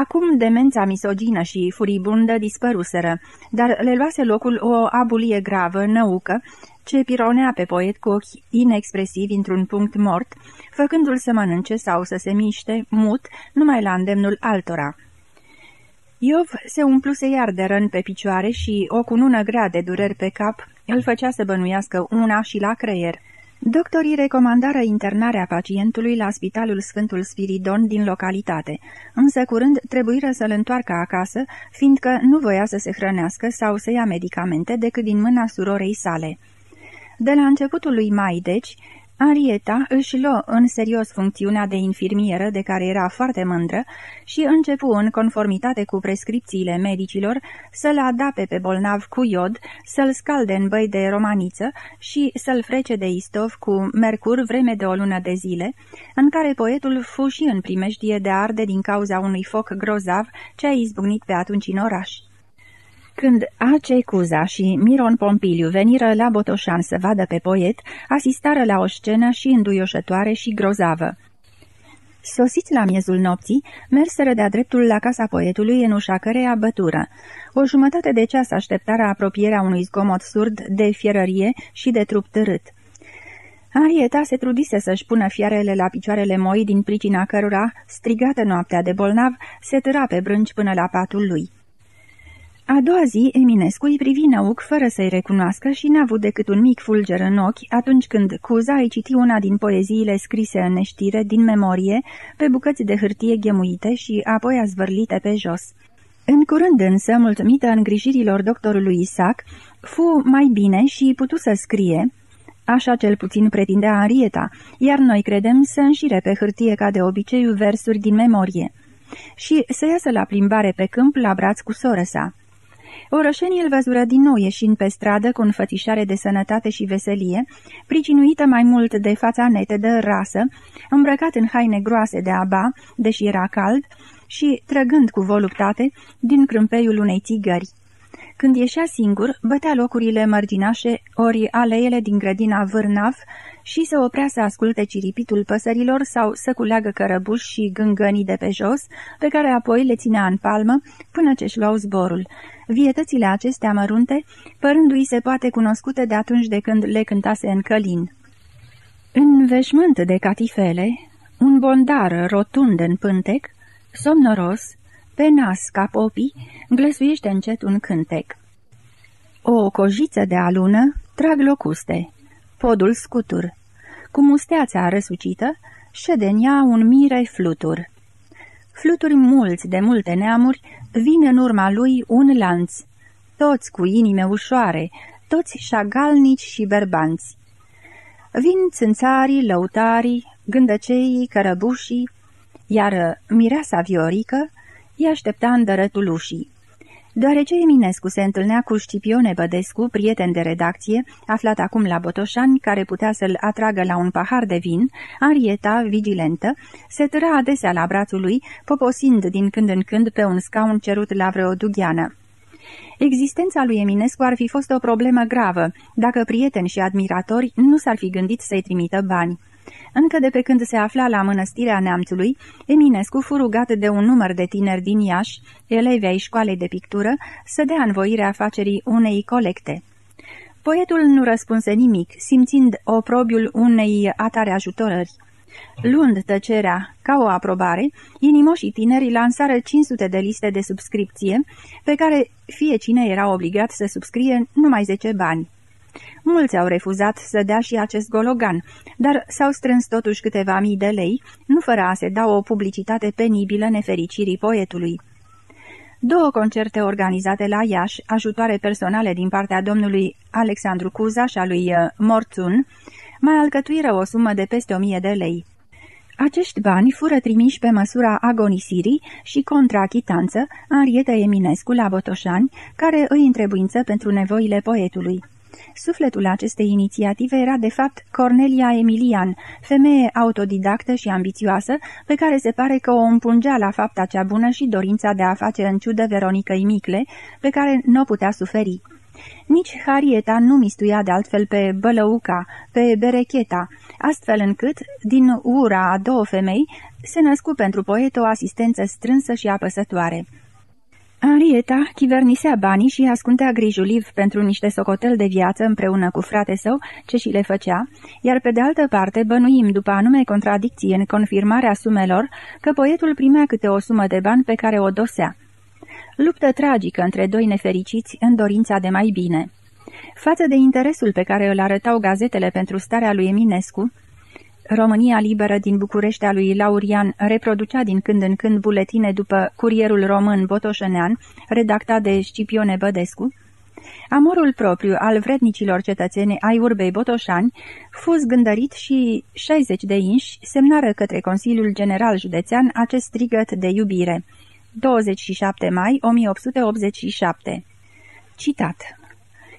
Acum demența misogină și furibundă dispăruseră, dar le luase locul o abulie gravă, năucă, ce pironea pe poet cu ochi inexpresivi într-un punct mort, făcându-l să mănânce sau să se miște, mut, numai la îndemnul altora. Iov se umpluse iar de răni pe picioare și o cunună grea de dureri pe cap îl făcea să bănuiască una și la creier. Doctorii recomandară internarea pacientului la spitalul Sfântul Spiridon din localitate, însă curând trebuiră să-l întoarcă acasă, fiindcă nu voia să se hrănească sau să ia medicamente decât din mâna surorei sale. De la începutul lui mai, deci, Arieta își luă în serios funcțiunea de infirmieră de care era foarte mândră și începu în conformitate cu prescripțiile medicilor să-l adape pe bolnav cu iod, să-l scalde în băi de romaniță și să-l frece de istov cu mercur vreme de o lună de zile, în care poetul fu și în primejdie de arde din cauza unui foc grozav ce a izbucnit pe atunci în oraș. Când Ace Cuza și Miron Pompiliu veniră la Botoșan să vadă pe poet, asistară la o scenă și înduioșătoare și grozavă. Sosiți la miezul nopții, merseră de-a dreptul la casa poetului în ușa căreia bătură. O jumătate de ceas așteptară apropierea unui zgomot surd de fierărie și de trup târât. Arieta se trudise să-și pună fiarele la picioarele moi din pricina cărora, strigată noaptea de bolnav, se târa pe brânci până la patul lui. A doua zi, Eminescu îi privi Năuc fără să-i recunoască și n-a avut decât un mic fulger în ochi atunci când Cuza îi citi una din poeziile scrise în neștire, din memorie, pe bucăți de hârtie ghemuite și apoi azvârlite pe jos. În curând însă, mulțumită îngrijirilor doctorului Isaac, fu mai bine și putu să scrie, așa cel puțin pretindea Arieta, iar noi credem să înșire pe hârtie ca de obicei versuri din memorie și să iasă la plimbare pe câmp la braț cu soră sa. Orășenii îl văzură din nou ieșind pe stradă cu înfățișare de sănătate și veselie, pricinuită mai mult de fața netedă, rasă, îmbrăcat în haine groase de aba, deși era cald, și trăgând cu voluptate din crâmpeiul unei țigări. Când ieșea singur, bătea locurile mărginașe ori aleele din grădina vârnaf și se oprea să asculte ciripitul păsărilor sau să culeagă cărăbuși și gângănii de pe jos, pe care apoi le ținea în palmă până ce-și luau zborul. Vietățile acestea mărunte, părându-i se poate cunoscute de atunci de când le cântase în călin. În veșmânt de catifele, un bondar rotund în pântec, somnoros, pe nas ca popii, glăsuiește încet un cântec. O cojiță de alună trag locuste, podul scutur, cu musteața răsucită, ședenia un mire flutur. Fluturi mulți de multe neamuri vin în urma lui un lanț, toți cu inime ușoare, toți șagalnici și berbanți. Vin țânțarii, lăutarii, gândăceii, cărăbușii, iar mireasa Viorică îi aștepta în dărătul ușii. Deoarece Eminescu se întâlnea cu Scipione Bădescu, prieten de redacție, aflat acum la Botoșani, care putea să-l atragă la un pahar de vin, Arieta, vigilentă, se târa adesea la brațul lui, poposind din când în când pe un scaun cerut la vreo dugheană. Existența lui Eminescu ar fi fost o problemă gravă, dacă prieteni și admiratori nu s-ar fi gândit să-i trimită bani. Încă de pe când se afla la mănăstirea neamțului, Eminescu fu rugat de un număr de tineri din Iași, elevi ai școalei de pictură, să dea învoirea afacerii unei colecte. Poetul nu răspunse nimic, simțind oprobiul unei atare ajutorări. Luând tăcerea ca o aprobare, inimoșii tineri lansară 500 de liste de subscripție, pe care fie cine era obligat să subscrie numai 10 bani. Mulți au refuzat să dea și acest gologan, dar s-au strâns totuși câteva mii de lei, nu fără a se da o publicitate penibilă nefericirii poetului. Două concerte organizate la Iași, ajutoare personale din partea domnului Alexandru Cuza și a lui uh, Morțun, mai alcătuiră o sumă de peste o mie de lei. Acești bani fură trimiși pe măsura agonisirii și contra achitanță a Rietă Eminescu la Botoșani, care îi întrebuință pentru nevoile poetului. Sufletul acestei inițiative era de fapt Cornelia Emilian, femeie autodidactă și ambițioasă, pe care se pare că o împungea la fapta cea bună și dorința de a face în ciudă Veronica Micle, pe care nu o putea suferi. Nici Harieta nu mistuia de altfel pe Bălăuca, pe Berecheta, astfel încât, din ura a două femei, se născu pentru poet o asistență strânsă și apăsătoare. Henrieta chivernisea banii și ascundea grijuliv pentru niște socotel de viață împreună cu frate său, ce și le făcea, iar pe de altă parte bănuim după anume contradicții în confirmarea sumelor că poetul primea câte o sumă de bani pe care o dosea. Luptă tragică între doi nefericiți în dorința de mai bine. Față de interesul pe care îl arătau gazetele pentru starea lui Eminescu, România Liberă din București a lui Laurian reproducea din când în când buletine după Curierul Român Botoșănean, redactat de Scipione Bădescu, Amorul propriu al vrednicilor cetățeni ai urbei Botoșani fu zgândărit și 60 de inși semnară către Consiliul General Județean acest strigăt de iubire. 27 mai 1887 Citat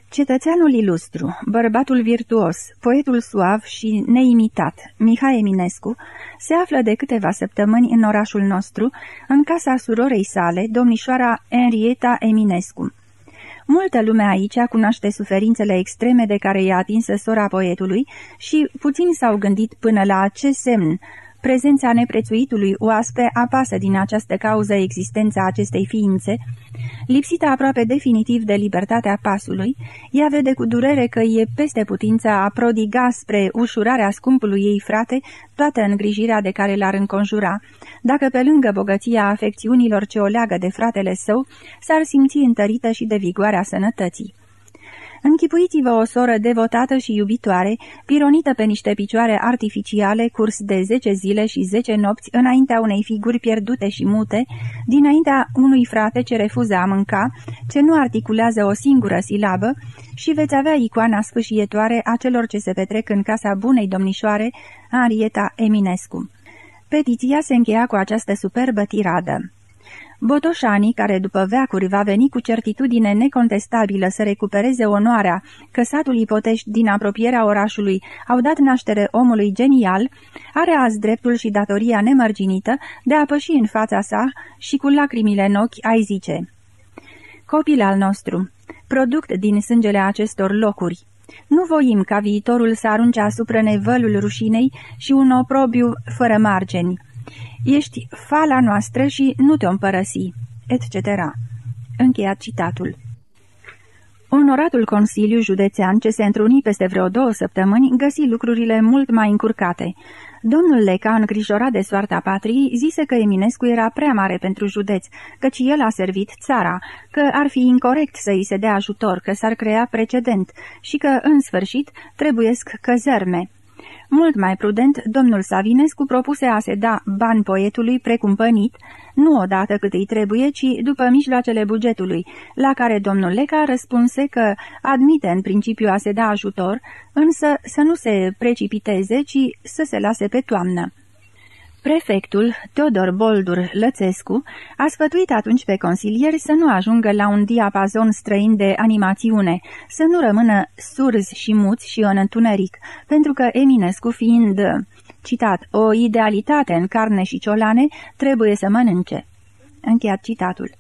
Cetățeanul ilustru, bărbatul virtuos, poetul suav și neimitat, Mihai Eminescu, se află de câteva săptămâni în orașul nostru, în casa surorei sale, domnișoara Henrietta Eminescu. Multă lume aici cunoaște suferințele extreme de care i-a atinsă sora poetului și puțin s-au gândit până la ce semn Prezența neprețuitului oaspe apasă din această cauză existența acestei ființe, lipsită aproape definitiv de libertatea pasului, ea vede cu durere că e peste putința a prodiga spre ușurarea scumpului ei frate toată îngrijirea de care l-ar înconjura, dacă pe lângă bogăția afecțiunilor ce o leagă de fratele său, s-ar simți întărită și de vigoarea sănătății. Închipuiți-vă o soră devotată și iubitoare, pironită pe niște picioare artificiale, curs de zece zile și zece nopți înaintea unei figuri pierdute și mute, dinaintea unui frate ce refuză a mânca, ce nu articulează o singură silabă, și veți avea icoana sfâșietoare a celor ce se petrec în casa bunei domnișoare, Arieta Eminescu. Petiția se încheia cu această superbă tiradă. Botoșanii, care după veacuri va veni cu certitudine necontestabilă să recupereze onoarea că satul ipotești din apropierea orașului au dat naștere omului genial, are azi dreptul și datoria nemărginită de a păși în fața sa și cu lacrimile în ochi ai zice. Copil al nostru, product din sângele acestor locuri, nu voim ca viitorul să arunce asupra nevălul rușinei și un oprobiu fără margeni Ești fala noastră și nu te-o împărăsi, etc. Încheiat citatul. Onoratul Consiliu Județean, ce se întruni peste vreo două săptămâni, găsi lucrurile mult mai încurcate. Domnul Leca, îngrijorat de soarta patriei, zise că Eminescu era prea mare pentru județ, căci el a servit țara, că ar fi incorrect să îi se dea ajutor, că s-ar crea precedent și că, în sfârșit, trebuiesc căzărme. Mult mai prudent, domnul Savinescu propuse a se da bani poetului precumpănit, nu odată cât îi trebuie, ci după mijloacele bugetului, la care domnul Leca răspunse că admite în principiu a se da ajutor, însă să nu se precipiteze, ci să se lase pe toamnă. Prefectul, Teodor Boldur Lățescu, a sfătuit atunci pe consilieri să nu ajungă la un diapazon străin de animațiune, să nu rămână surzi și muți și în întuneric, pentru că Eminescu fiind, citat, o idealitate în carne și ciolane, trebuie să mănânce. Încheiat citatul.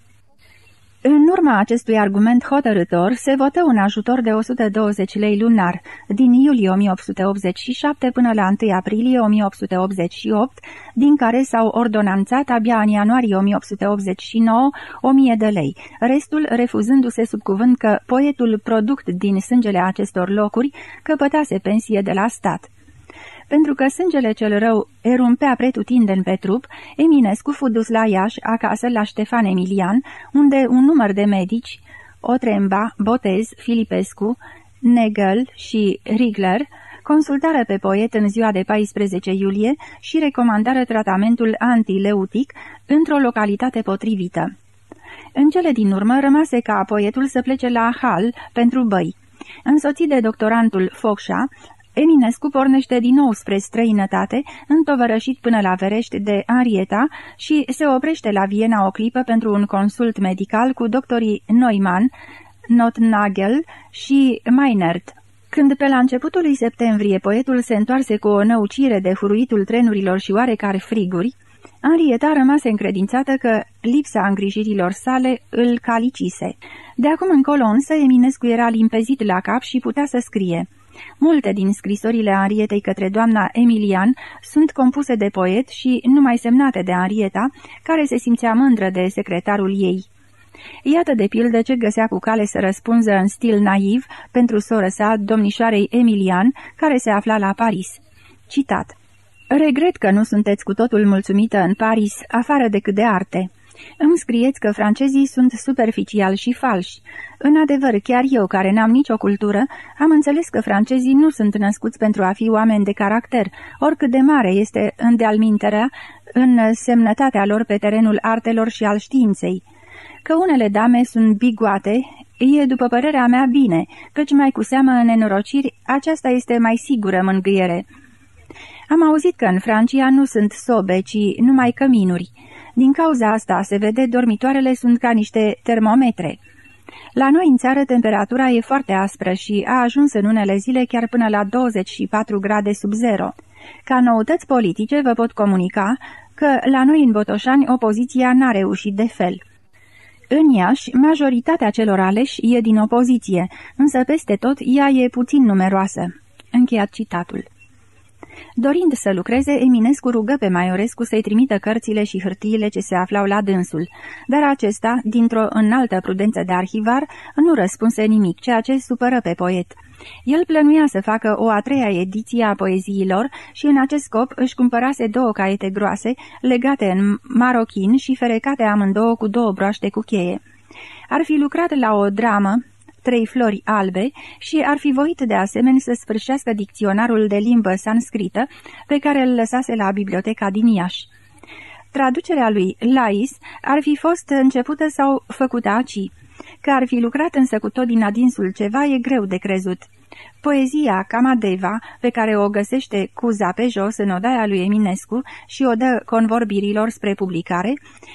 În urma acestui argument hotărător, se votă un ajutor de 120 lei lunar, din iulie 1887 până la 1 aprilie 1888, din care s-au ordonanțat abia în ianuarie 1889 1000 de lei, restul refuzându-se sub cuvânt că poetul product din sângele acestor locuri căpătase pensie de la stat. Pentru că sângele cel rău erumpea pretutindeni pe trup, Eminescu fu dus la Iași, acasă la Ștefan Emilian, unde un număr de medici, Otremba, Botez, Filipescu, Negel și Rigler, consultară pe poet în ziua de 14 iulie și recomandară tratamentul antileutic într-o localitate potrivită. În cele din urmă rămase ca poetul să plece la Hal pentru băi. Însoțit de doctorantul Focșa, Eminescu pornește din nou spre străinătate, întovărășit până la Verești de Arieta și se oprește la Viena o clipă pentru un consult medical cu doctorii Neumann, Notnagel și Meinert. Când pe la începutul lui septembrie poetul se întoarse cu o năucire de furuitul trenurilor și oarecare friguri, Arieta rămase încredințată că lipsa îngrijirilor sale îl calicise. De acum încolo însă Eminescu era limpezit la cap și putea să scrie – Multe din scrisorile Arietei către doamna Emilian sunt compuse de poet și numai semnate de Arieta, care se simțea mândră de secretarul ei. Iată de pildă ce găsea cu cale să răspunză în stil naiv pentru soră sa, domnișoarei Emilian, care se afla la Paris. Citat Regret că nu sunteți cu totul mulțumită în Paris, afară decât de arte. Îmi scrieți că francezii sunt superficial și falși. În adevăr, chiar eu, care n-am nicio cultură, am înțeles că francezii nu sunt născuți pentru a fi oameni de caracter, oricât de mare este îndealminterea în semnătatea lor pe terenul artelor și al științei. Că unele dame sunt bigoate, e, după părerea mea, bine, căci mai cu seamă în nenorociri, aceasta este mai sigură mângâiere. Am auzit că în Francia nu sunt sobe, ci numai căminuri. Din cauza asta, se vede, dormitoarele sunt ca niște termometre. La noi în țară temperatura e foarte aspră și a ajuns în unele zile chiar până la 24 grade sub zero. Ca noutăți politice vă pot comunica că la noi în Botoșani opoziția n-a reușit de fel. În Iași, majoritatea celor aleși e din opoziție, însă peste tot ea e puțin numeroasă. Încheiat citatul. Dorind să lucreze, Eminescu rugă pe Maiorescu să-i trimită cărțile și hârtiile ce se aflau la dânsul, dar acesta, dintr-o înaltă prudență de arhivar, nu răspunse nimic, ceea ce supără pe poet. El plănuia să facă o a treia ediție a poeziilor și în acest scop își cumpărase două caiete groase, legate în marochin și ferecate amândouă cu două broaște cu cheie. Ar fi lucrat la o dramă trei flori albe și ar fi voit de asemenea să sfârșească dicționarul de limbă sanscrită pe care îl lăsase la biblioteca din Iași. Traducerea lui Lais ar fi fost începută sau făcută aci. Că ar fi lucrat însă cu tot din adinsul ceva e greu de crezut. Poezia Camadeva, pe care o găsește Cuza pe jos în odaia lui Eminescu și o dă convorbirilor spre publicare,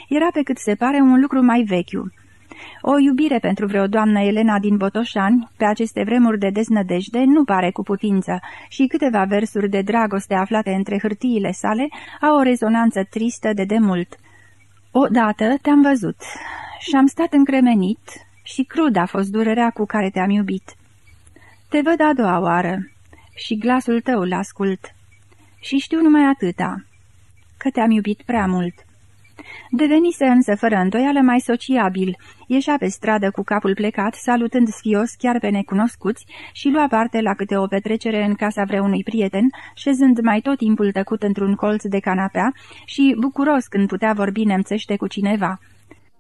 era pe cât se pare un lucru mai vechiu. O iubire pentru vreo doamnă Elena din Botoșani, pe aceste vremuri de deznădejde, nu pare cu putință și câteva versuri de dragoste aflate între hârtiile sale au o rezonanță tristă de demult. Odată te-am văzut și am stat încremenit și crud a fost durerea cu care te-am iubit. Te văd a doua oară și glasul tău l-ascult și știu numai atâta, că te-am iubit prea mult. Devenise însă fără îndoială mai sociabil. Ieșea pe stradă cu capul plecat, salutând sfios chiar pe necunoscuți și lua parte la câte o petrecere în casa vreunui prieten, șezând mai tot timpul tăcut într-un colț de canapea și bucuros când putea vorbi nemțește cu cineva.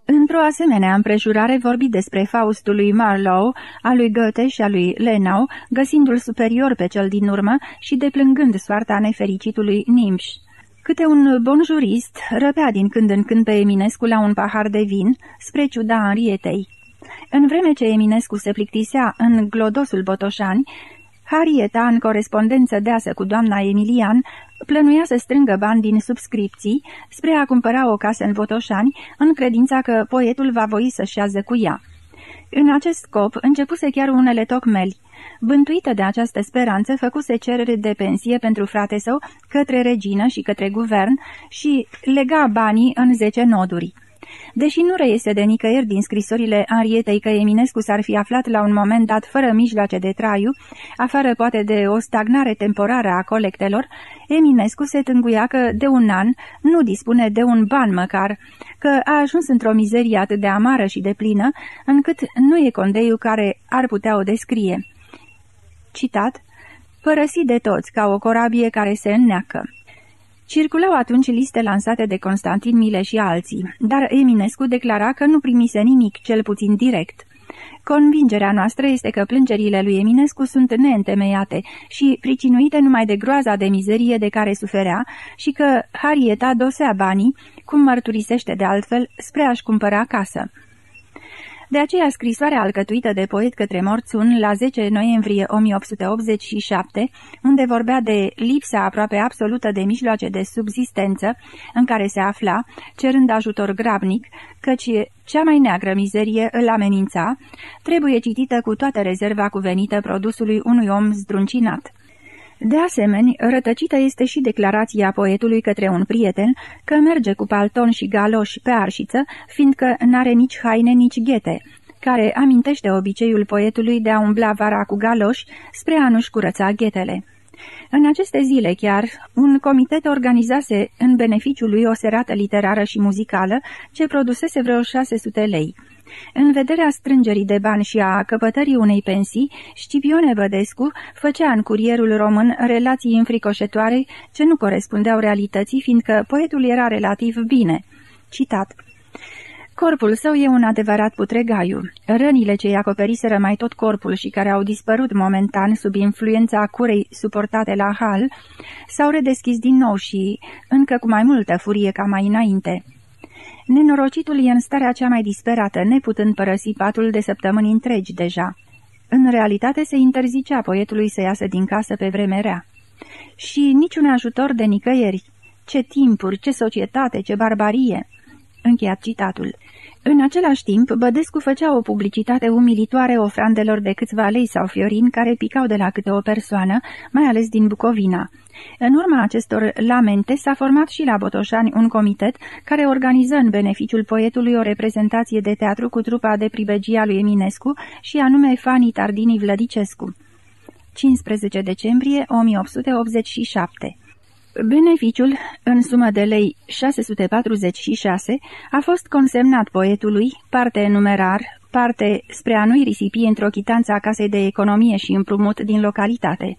Într-o asemenea împrejurare vorbi despre Faustul lui Marlowe, a lui Goethe și a lui Lenau, găsindu-l superior pe cel din urmă și deplângând soarta nefericitului Nimș. Câte un bun jurist răpea din când în când pe Eminescu la un pahar de vin, spre ciuda Înrietei. În vreme ce Eminescu se plictisea în glodosul Botoșani, Harieta, în corespondență deasă cu doamna Emilian, plănuia să strângă bani din subscripții spre a cumpăra o casă în Votoșani, în credința că poetul va voi să șează cu ea. În acest scop începuse chiar unele tocmeli. Bântuită de această speranță, făcuse cerere de pensie pentru frate său către regină și către guvern și lega banii în zece noduri. Deși nu reiese de nicăieri din scrisorile Arietei că Eminescu s-ar fi aflat la un moment dat fără mijloace de traiu, afară poate de o stagnare temporară a colectelor, Eminescu se tânguia că de un an nu dispune de un ban măcar, că a ajuns într-o mizerie atât de amară și de plină, încât nu e condeiul care ar putea o descrie. Citat Părăsit de toți, ca o corabie care se înneacă. Circulau atunci liste lansate de Constantin Mile și alții, dar Eminescu declara că nu primise nimic, cel puțin direct. Convingerea noastră este că plângerile lui Eminescu sunt neîntemeiate și pricinuite numai de groaza de mizerie de care suferea și că Harieta dosea banii, cum mărturisește de altfel, spre a-și cumpăra casă. De aceea scrisoarea alcătuită de poet către Morțun la 10 noiembrie 1887, unde vorbea de lipsa aproape absolută de mijloace de subzistență în care se afla, cerând ajutor grabnic, căci cea mai neagră mizerie îl amenința, trebuie citită cu toată rezerva cuvenită produsului unui om zdruncinat. De asemenea, rătăcită este și declarația poetului către un prieten că merge cu palton și galoși pe arșiță, fiindcă n-are nici haine, nici ghete, care amintește obiceiul poetului de a umbla vara cu galoși spre a nu-și curăța ghetele. În aceste zile chiar, un comitet organizase în beneficiul lui o serată literară și muzicală ce produsese vreo 600 lei. În vederea strângerii de bani și a căpătării unei pensii, Scipione Bădescu făcea în curierul român relații înfricoșătoare ce nu corespundeau realității, fiindcă poetul era relativ bine. Citat Corpul său e un adevărat putregaiu. Rănile ce-i acoperiseră mai tot corpul și care au dispărut momentan sub influența curei suportate la hal, s-au redeschis din nou și, încă cu mai multă furie ca mai înainte. Nenorocitul e în starea cea mai disperată, neputând părăsi patul de săptămâni întregi deja. În realitate se interzicea poetului să iasă din casă pe vreme rea. Și niciun ajutor de nicăieri. Ce timpuri, ce societate, ce barbarie! Încheiat citatul. În același timp, Bădescu făcea o publicitate umilitoare ofrandelor de câțiva lei sau fiorini care picau de la câte o persoană, mai ales din Bucovina. În urma acestor lamente s-a format și la Botoșani un comitet care organiză în beneficiul poetului o reprezentație de teatru cu trupa de pribegia lui Eminescu și anume Fanii Tardini Vlădicescu. 15 decembrie 1887 Beneficiul, în sumă de lei 646, a fost consemnat poetului, parte numerar, parte spre a nu-i risipi într-o chitanță a Casei de Economie și Împrumut din localitate.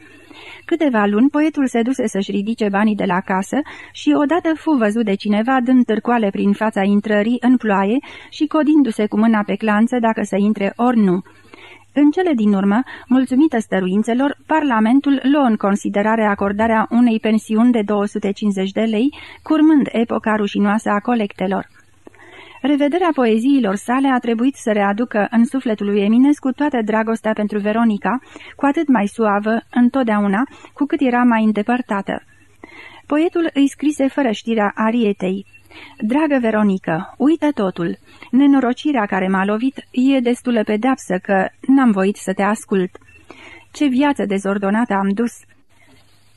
Câteva luni, poetul se duse să-și ridice banii de la casă și odată fu văzut de cineva dând târcoale prin fața intrării în ploaie și codindu-se cu mâna pe clanță dacă să intre ori nu. În cele din urmă, mulțumită stăruințelor, Parlamentul luă în considerare acordarea unei pensiuni de 250 de lei, curmând epoca rușinoasă a colectelor. Revederea poeziilor sale a trebuit să readucă în sufletul lui Eminescu toată dragostea pentru Veronica, cu atât mai suavă, întotdeauna, cu cât era mai îndepărtată. Poetul îi scrise fără știrea Arietei. Dragă Veronică, uită totul. Nenorocirea care m-a lovit e destulă pedeapsă că n-am voit să te ascult. Ce viață dezordonată am dus!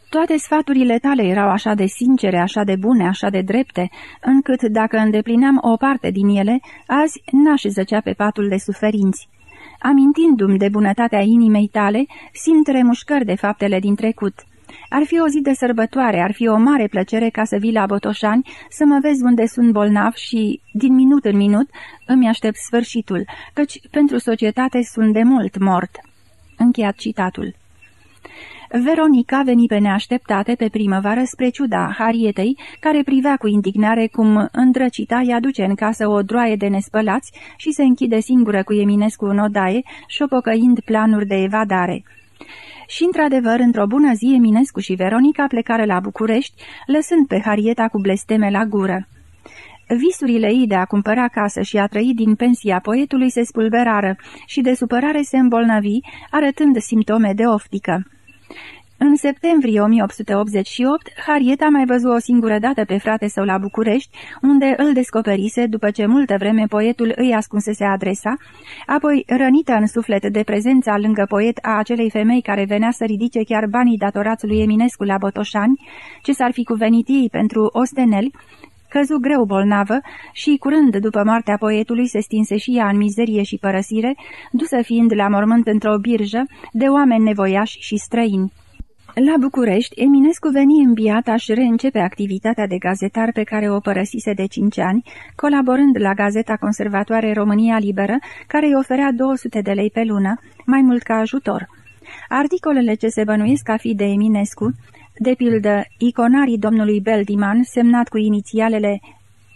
Toate sfaturile tale erau așa de sincere, așa de bune, așa de drepte, încât dacă îndeplineam o parte din ele, azi n-aș zăcea pe patul de suferinți. Amintindu-mi de bunătatea inimei tale, simt remușcări de faptele din trecut. Ar fi o zi de sărbătoare, ar fi o mare plăcere ca să vii la Botoșani, să mă vezi unde sunt bolnav și, din minut în minut, îmi aștept sfârșitul, căci pentru societate sunt de mult mort. Încheiat citatul. Veronica veni pe neașteptate pe primăvară spre ciuda Harietei, care privea cu indignare cum îndrăcita i aduce în casă o droaie de nespălați și se închide singură cu Eminescu în odaie, șopocăind planuri de evadare. Și, într-adevăr, într-o bună zi, Eminescu și Veronica plecare la București, lăsând pe Harieta cu blesteme la gură. Visurile ei de a cumpăra casă și a trăi din pensia poetului se spulberară și de supărare se îmbolnăvi, arătând simptome de oftică. În septembrie 1888, Harriet a mai văzut o singură dată pe frate său la București, unde îl descoperise după ce multă vreme poetul îi ascunsese adresa, apoi rănită în suflet de prezența lângă poet a acelei femei care venea să ridice chiar banii datorați lui Eminescu la Botoșani, ce s-ar fi cuvenit ei pentru osteneli, căzu greu bolnavă și, curând după moartea poetului, se stinse și ea în mizerie și părăsire, dusă fiind la mormânt într-o birjă de oameni nevoiași și străini. La București, Eminescu veni înviat a-și reîncepe activitatea de gazetar pe care o părăsise de cinci ani, colaborând la Gazeta Conservatoare România Liberă, care îi oferea 200 de lei pe lună, mai mult ca ajutor. Articolele ce se bănuiesc a fi de Eminescu, de pildă Iconarii domnului Beldiman, semnat cu inițialele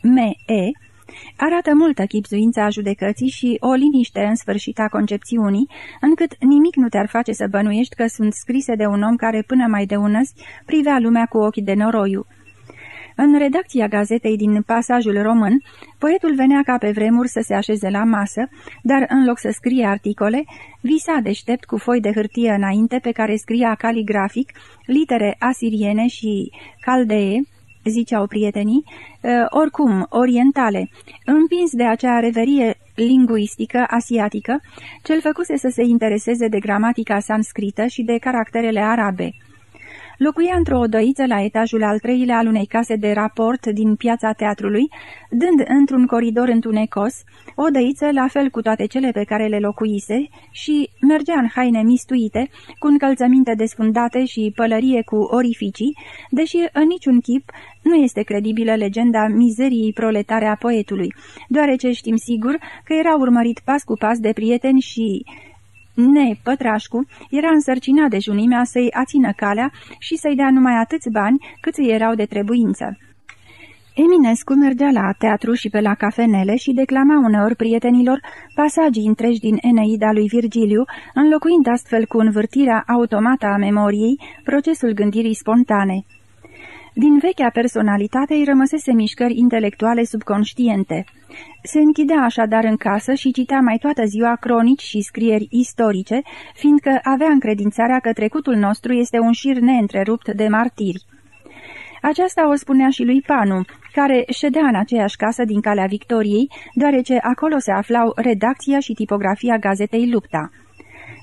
M.E., Arată multă chipzuința judecății și o liniște în sfârșit a concepțiunii, încât nimic nu te-ar face să bănuiești că sunt scrise de un om care până mai de unăzi privea lumea cu ochi de noroiu. În redacția gazetei din Pasajul Român, poetul venea ca pe vremuri să se așeze la masă, dar în loc să scrie articole, visa deștept cu foi de hârtie înainte pe care scria caligrafic litere asiriene și caldee, ziceau prietenii, ă, oricum, orientale, împins de acea reverie linguistică asiatică, cel făcuse să se intereseze de gramatica sanscrită și de caracterele arabe. Locuia într-o odăiță la etajul al treilea al unei case de raport din piața teatrului, dând într-un coridor întunecos, o dăiță la fel cu toate cele pe care le locuise și mergea în haine mistuite, cu încălțăminte desfundate și pălărie cu orificii, deși în niciun chip nu este credibilă legenda mizeriei proletare a poetului, deoarece știm sigur că era urmărit pas cu pas de prieteni și Ne, Pătrașcu, era însărcinat de junimea să-i ațină calea și să-i dea numai atâți bani cât îi erau de trebuință. Eminescu mergea la teatru și pe la cafenele și declama uneori prietenilor pasagii întregi din Eneida lui Virgiliu, înlocuind astfel cu învârtirea automată a memoriei procesul gândirii spontane. Din vechea personalitate îi rămăsese mișcări intelectuale subconștiente. Se închidea așadar în casă și citea mai toată ziua cronici și scrieri istorice, fiindcă avea încredințarea că trecutul nostru este un șir neîntrerupt de martiri. Aceasta o spunea și lui Panu, care ședea în aceeași casă din Calea Victoriei, deoarece acolo se aflau redacția și tipografia gazetei Lupta.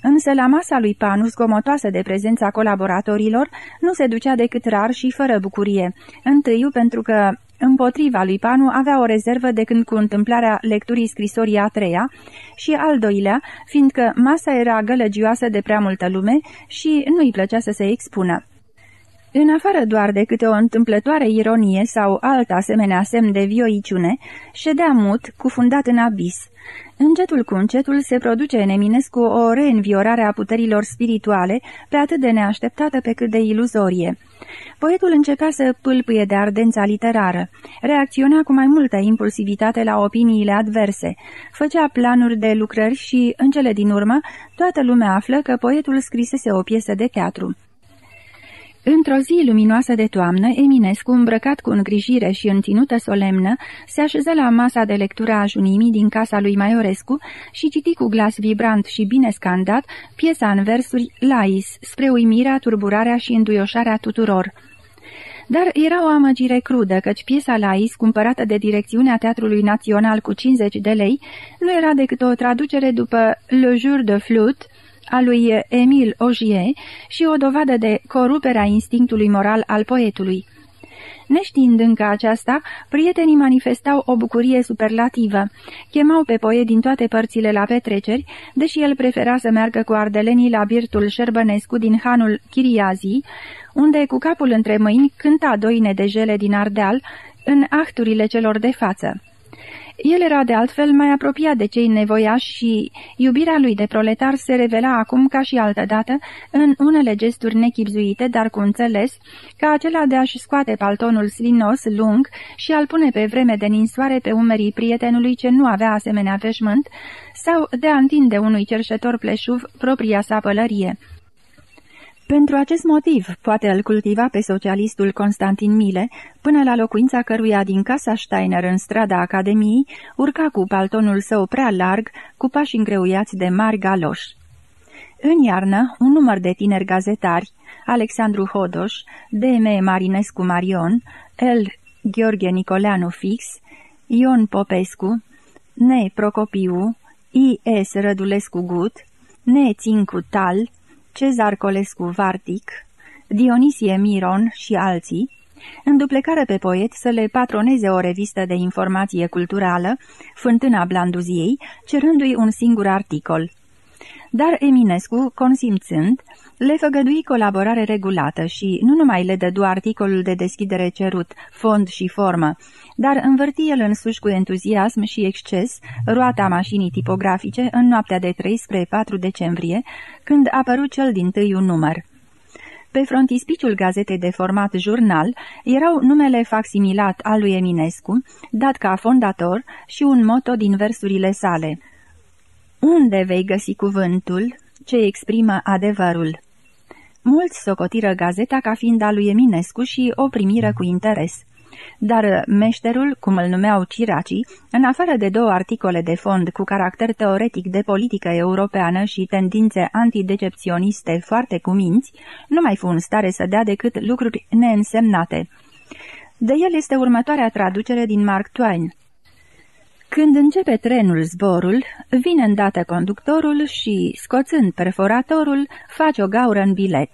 Însă la masa lui Panu, zgomotoasă de prezența colaboratorilor, nu se ducea decât rar și fără bucurie. Întâiu pentru că Împotriva lui Panu avea o rezervă de când cu întâmplarea lecturii scrisorii a treia și al doilea, fiindcă masa era gălăgioasă de prea multă lume și nu-i plăcea să se expună. În afară doar de câte o întâmplătoare ironie sau altă asemenea semn de vioiciune, ședea mut, cufundat în abis. Încetul cu încetul se produce în Eminescu o reînviorare a puterilor spirituale, pe atât de neașteptată pe cât de iluzorie. Poetul începea să pâlpâie de ardența literară, reacționa cu mai multă impulsivitate la opiniile adverse, făcea planuri de lucrări și, în cele din urmă, toată lumea află că poetul scrisese o piesă de teatru. Într-o zi luminoasă de toamnă, Eminescu, îmbrăcat cu îngrijire și înținută solemnă, se așeză la masa de lectură a junimii din casa lui Maiorescu și citi cu glas vibrant și bine scandat piesa în versuri Lais, spre uimirea, turburarea și înduioșarea tuturor. Dar era o amăgire crudă, căci piesa Lais, cumpărată de direcțiunea Teatrului Național cu 50 de lei, nu era decât o traducere după Le Jour de Flûte, a lui Emil Ogier și o dovadă de corupere a instinctului moral al poetului. Neștiind încă aceasta, prietenii manifestau o bucurie superlativă. Chemau pe poet din toate părțile la petreceri, deși el prefera să meargă cu ardelenii la birtul Șerbănescu din hanul Chiriazi, unde, cu capul între mâini, cânta doine de jele din Ardeal în ahturile celor de față. El era de altfel mai apropiat de cei nevoiași și iubirea lui de proletar se revela acum ca și altădată în unele gesturi nechipzuite, dar cu înțeles, ca acela de a-și scoate paltonul slinos, lung și a-l pune pe vreme de ninsoare pe umerii prietenului ce nu avea asemenea veșmânt, sau de a întinde unui cerșetor pleșuv propria sa pălărie. Pentru acest motiv, poate îl cultiva pe socialistul Constantin Mile, până la locuința căruia din casa Steiner în strada Academiei, urca cu paltonul său prea larg, cu pași îngreuiați de mari galoși. În iarnă, un număr de tineri gazetari, Alexandru Hodoș, D.M. Marinescu Marion, L. Gheorghe Nicoleanu Fix, Ion Popescu, N. Procopiu, I.S. Rădulescu Gut, N. Țincu Tal, Cezar Colescu Vartic, Dionisie Miron și alții, înduplecare pe poet să le patroneze o revistă de informație culturală, Fântâna Blanduziei, cerându-i un singur articol. Dar Eminescu, consimțând, le făgădui colaborare regulată și nu numai le dădu articolul de deschidere cerut, fond și formă, dar învârti el însuși cu entuziasm și exces roata mașinii tipografice în noaptea de 3 spre 4 decembrie, când a apărut cel din tâi un număr. Pe frontispiciul gazetei de format jurnal erau numele facsimilat al lui Eminescu, dat ca fondator, și un moto din versurile sale. Unde vei găsi cuvântul ce exprimă adevărul? Mulți socotiră gazeta ca fiind al lui Eminescu și o primiră cu interes. Dar meșterul, cum îl numeau ciracii, în afară de două articole de fond cu caracter teoretic de politică europeană și tendințe antidecepționiste foarte cuminți, nu mai fu în stare să dea decât lucruri neînsemnate. De el este următoarea traducere din Mark Twain. Când începe trenul zborul, vine îndată conductorul și, scoțând perforatorul, face o gaură în bilet.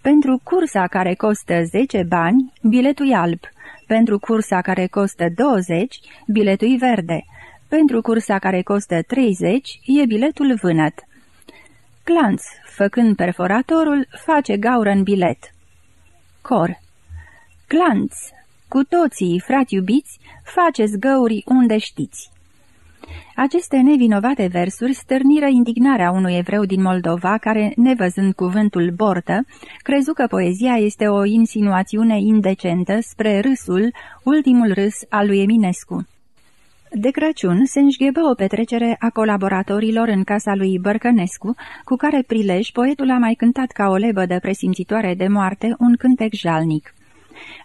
Pentru cursa care costă 10 bani, biletul e alb. Pentru cursa care costă 20, biletul e verde. Pentru cursa care costă 30, e biletul vânăt. Clanț, făcând perforatorul, face gaură în bilet. Cor Clanț, cu toții, frati iubiți, faceți găuri unde știți. Aceste nevinovate versuri stârniră indignarea unui evreu din Moldova care, nevăzând cuvântul bortă, crezu că poezia este o insinuațiune indecentă spre râsul, ultimul râs al lui Eminescu. De Crăciun se înșghebă o petrecere a colaboratorilor în casa lui Bărcănescu, cu care prilej poetul a mai cântat ca o lebădă presimțitoare de moarte un cântec jalnic.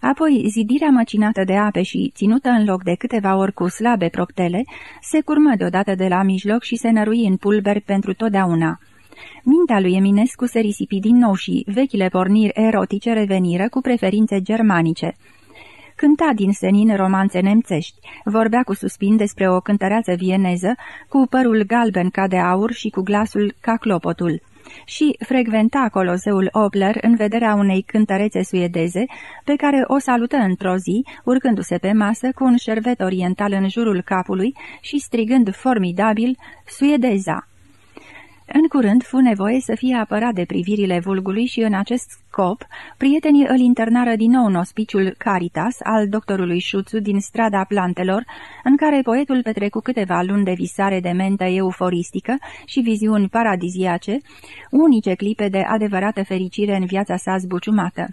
Apoi, zidirea măcinată de ape și ținută în loc de câteva ori cu slabe proptele, se curmă deodată de la mijloc și se nărui în pulberi pentru totdeauna. Mintea lui Eminescu se risipi din nou și vechile porniri erotice reveniră cu preferințe germanice. Cânta din senin romanțe nemțești, vorbea cu suspin despre o cântăreață vieneză, cu părul galben ca de aur și cu glasul ca clopotul și frecventa coloseul Opler în vederea unei cântărețe suedeze, pe care o salută într-o zi, urcându-se pe masă cu un șervet oriental în jurul capului și strigând formidabil, Suedeza! În curând fu nevoie să fie apărat de privirile vulgului și în acest scop, prietenii îl internară din nou în ospiciul Caritas al doctorului Șuțu din strada plantelor, în care poetul petrecu câteva luni de visare de mentă euforistică și viziuni paradiziace, unice clipe de adevărată fericire în viața sa zbuciumată.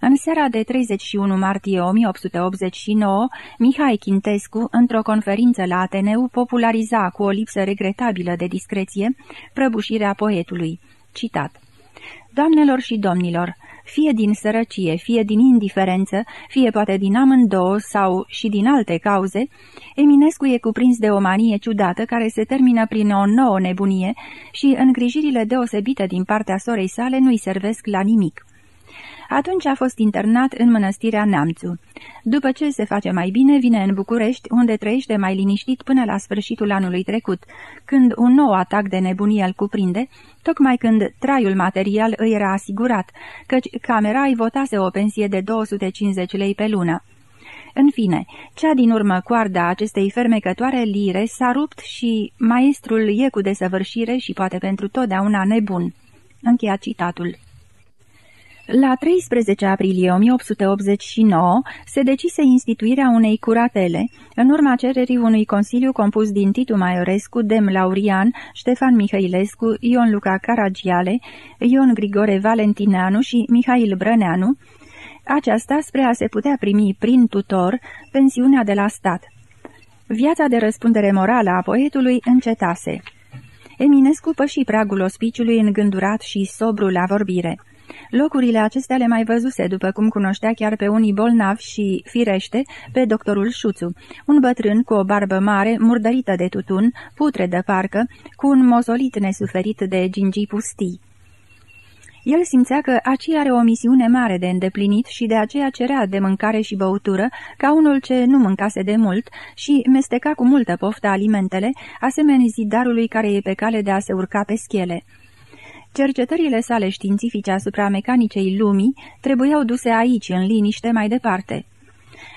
În seara de 31 martie 1889, Mihai Chintescu, într-o conferință la Ateneu, populariza cu o lipsă regretabilă de discreție prăbușirea poetului. Citat Doamnelor și domnilor, fie din sărăcie, fie din indiferență, fie poate din amândouă sau și din alte cauze, Eminescu e cuprins de o manie ciudată care se termină prin o nouă nebunie și îngrijirile deosebite din partea sorei sale nu-i servesc la nimic. Atunci a fost internat în mănăstirea Neamțu. După ce se face mai bine, vine în București, unde trăiește mai liniștit până la sfârșitul anului trecut, când un nou atac de nebunie îl cuprinde, tocmai când traiul material îi era asigurat, căci camera îi votase o pensie de 250 lei pe lună. În fine, cea din urmă coarda acestei fermecătoare lire s-a rupt și maestrul e cu desăvârșire și poate pentru totdeauna nebun. Încheia citatul. La 13 aprilie 1889 se decise instituirea unei curatele, în urma cererii unui consiliu compus din Titu Maiorescu, Dem Laurian, Ștefan Mihailescu, Ion Luca Caragiale, Ion Grigore Valentineanu și Mihail Brăneanu, aceasta spre a se putea primi prin tutor pensiunea de la stat. Viața de răspundere morală a poetului încetase. Eminescu păși pragul ospiciului îngândurat și sobru la vorbire. Locurile acestea le mai văzuse, după cum cunoștea chiar pe unii bolnavi și, firește, pe doctorul Șuțu, un bătrân cu o barbă mare, murdărită de tutun, putre de parcă, cu un mozolit nesuferit de gingii pustii. El simțea că aci are o misiune mare de îndeplinit și de aceea cerea de mâncare și băutură ca unul ce nu mâncase de mult și mesteca cu multă poftă alimentele, asemenea zidarului care e pe cale de a se urca pe schele. Cercetările sale științifice asupra mecanicei lumii trebuiau duse aici, în liniște, mai departe.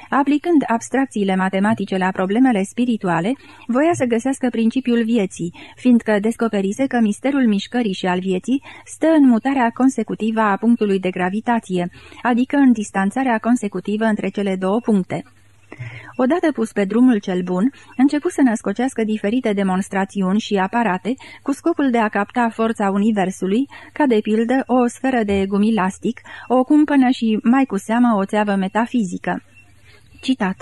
Aplicând abstracțiile matematice la problemele spirituale, voia să găsească principiul vieții, fiindcă descoperise că misterul mișcării și al vieții stă în mutarea consecutivă a punctului de gravitație, adică în distanțarea consecutivă între cele două puncte. Odată pus pe drumul cel bun, începu să născocească diferite demonstrațiuni și aparate cu scopul de a capta forța universului, ca de pildă o sferă de gumilastic, o cumpănă și, mai cu seamă, o țeavă metafizică. Citat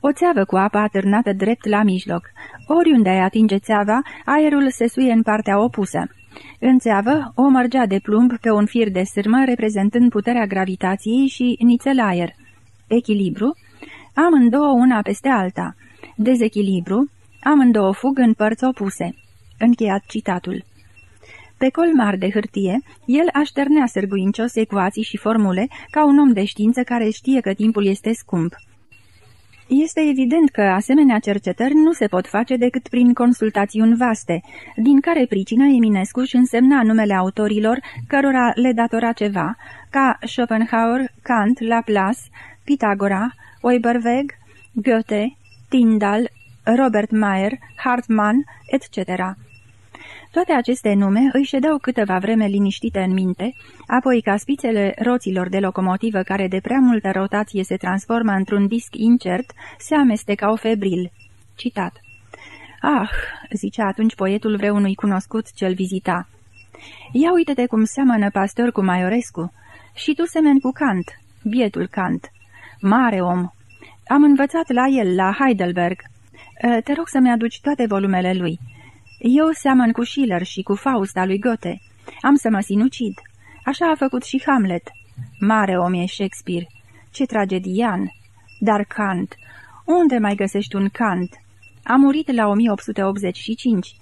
o țeavă cu apă atârnată drept la mijloc. Oriunde ai atinge țeava, aerul se suie în partea opusă. În țeavă, o mărgea de plumb pe un fir de sârmă reprezentând puterea gravitației și nițel aer. Echilibru, amândouă una peste alta. Dezechilibru, amândouă fug în părți opuse. Încheiat citatul. Pe col mari de hârtie, el așternea sârguincios ecuații și formule ca un om de știință care știe că timpul este scump. Este evident că asemenea cercetări nu se pot face decât prin consultațiuni vaste, din care pricină Eminescu și însemna numele autorilor cărora le datora ceva, ca Schopenhauer, Kant, Laplace, Pitagora, Oiberweg, Goethe, Tyndall, Robert Mayer, Hartmann, etc. Toate aceste nume îi ședeau câteva vreme liniștite în minte, apoi ca spițele roților de locomotivă care de prea multă rotație se transformă într-un disc incert, se amestecau febril. Citat. Ah, zicea atunci poetul vreunui cunoscut ce-l vizita. Ia uite-te cum seamănă pastor cu Maiorescu. Și tu semeni cu Kant, bietul Kant. Mare om. Am învățat la el, la Heidelberg. Te rog să-mi aduci toate volumele lui. Eu seamăn cu Schiller și cu Faust al lui Goethe. Am să mă sinucid. Așa a făcut și Hamlet. Mare om e Shakespeare. Ce tragedian! Dar Kant... Unde mai găsești un Kant? A murit la 1885.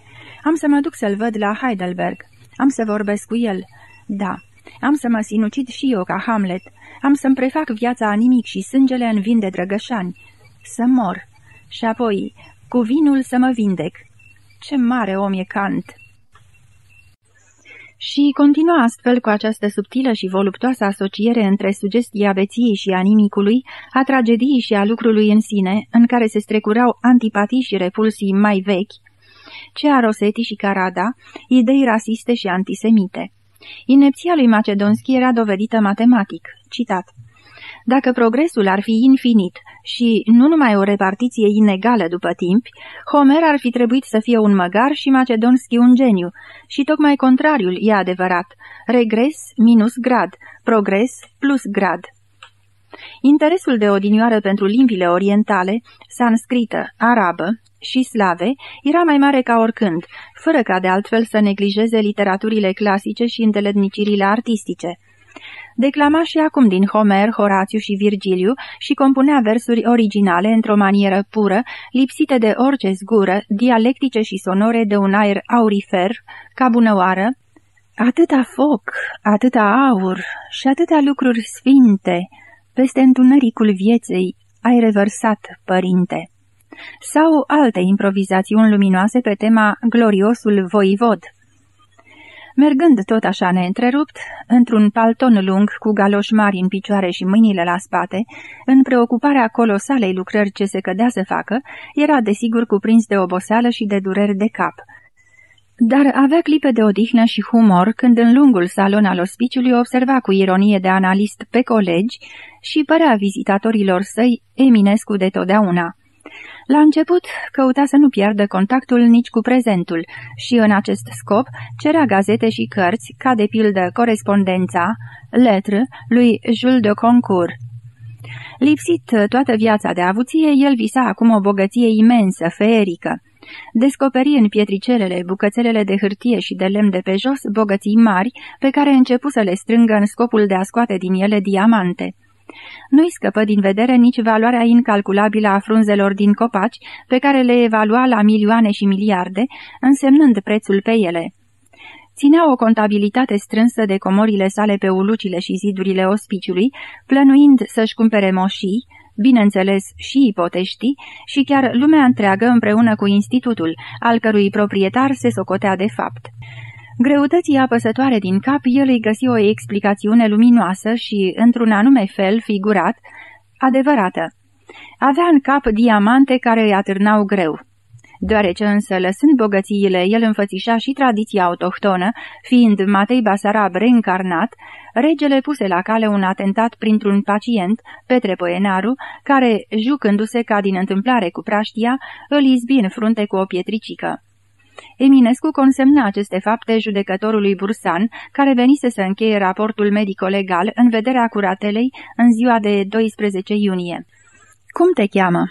Am să mă duc să-l văd la Heidelberg. Am să vorbesc cu el. Da, am să mă sinucid și eu ca Hamlet. Am să-mi prefac viața a nimic și sângele în vin de drăgășani. Să mor. Și apoi, cu vinul să mă vindec. Ce mare om e Kant! Și continua astfel cu această subtilă și voluptoasă asociere între sugestia veției și a nimicului, a tragediei și a lucrului în sine, în care se strecurau antipatii și repulsii mai vechi, ce a Rosetti și Carada, idei rasiste și antisemite. Inepția lui Macedonski era dovedită matematic. Citat. Dacă progresul ar fi infinit și nu numai o repartiție inegală după timp, Homer ar fi trebuit să fie un măgar și Macedonski un geniu, și tocmai contrariul e adevărat, regres minus grad, progres plus grad. Interesul de odinioară pentru limbile orientale, sanscrită, arabă și slave era mai mare ca oricând, fără ca de altfel să neglijeze literaturile clasice și îndeletnicirile artistice. Declama și acum din Homer, Horațiu și Virgiliu și compunea versuri originale într-o manieră pură, lipsite de orice zgură, dialectice și sonore de un aer aurifer, ca bunăoară, Atâta foc, atâta aur și atâtea lucruri sfinte, peste întunericul vieței ai revărsat, părinte. Sau alte improvizațiuni luminoase pe tema gloriosul voivod. Mergând tot așa neîntrerupt, într-un palton lung cu galoși mari în picioare și mâinile la spate, în preocuparea colosalei lucrări ce se cădea să facă, era desigur cuprins de oboseală și de dureri de cap. Dar avea clipe de odihnă și humor când în lungul salon al ospiciului observa cu ironie de analist pe colegi și părea vizitatorilor săi Eminescu de totdeauna. La început căuta să nu pierdă contactul nici cu prezentul și în acest scop cerea gazete și cărți, ca de pildă corespondența, letre, lui Jules de Concours. Lipsit toată viața de avuție, el visa acum o bogăție imensă, feerică. Descoperi în pietricelele, bucățelele de hârtie și de lemn de pe jos bogății mari, pe care începu să le strângă în scopul de a scoate din ele diamante. Nu-i scăpă din vedere nici valoarea incalculabilă a frunzelor din copaci, pe care le evalua la milioane și miliarde, însemnând prețul pe ele. Ținea o contabilitate strânsă de comorile sale pe ulucile și zidurile ospiciului, plănuind să-și cumpere moșii, bineînțeles și ipoteștii, și chiar lumea întreagă împreună cu institutul, al cărui proprietar se socotea de fapt. Greutății apăsătoare din cap, el îi găsi o explicațiune luminoasă și, într-un anume fel, figurat, adevărată. Avea în cap diamante care îi atârnau greu. Deoarece însă, lăsând bogățiile, el înfățișa și tradiția autohtonă, fiind Matei Basarab reîncarnat, regele puse la cale un atentat printr-un pacient, Petre Poenaru, care, jucându-se ca din întâmplare cu praștia, îl izbi în frunte cu o pietricică. Eminescu consemna aceste fapte judecătorului Bursan, care venise să încheie raportul medico-legal în vederea curatelei în ziua de 12 iunie. Cum te cheamă?"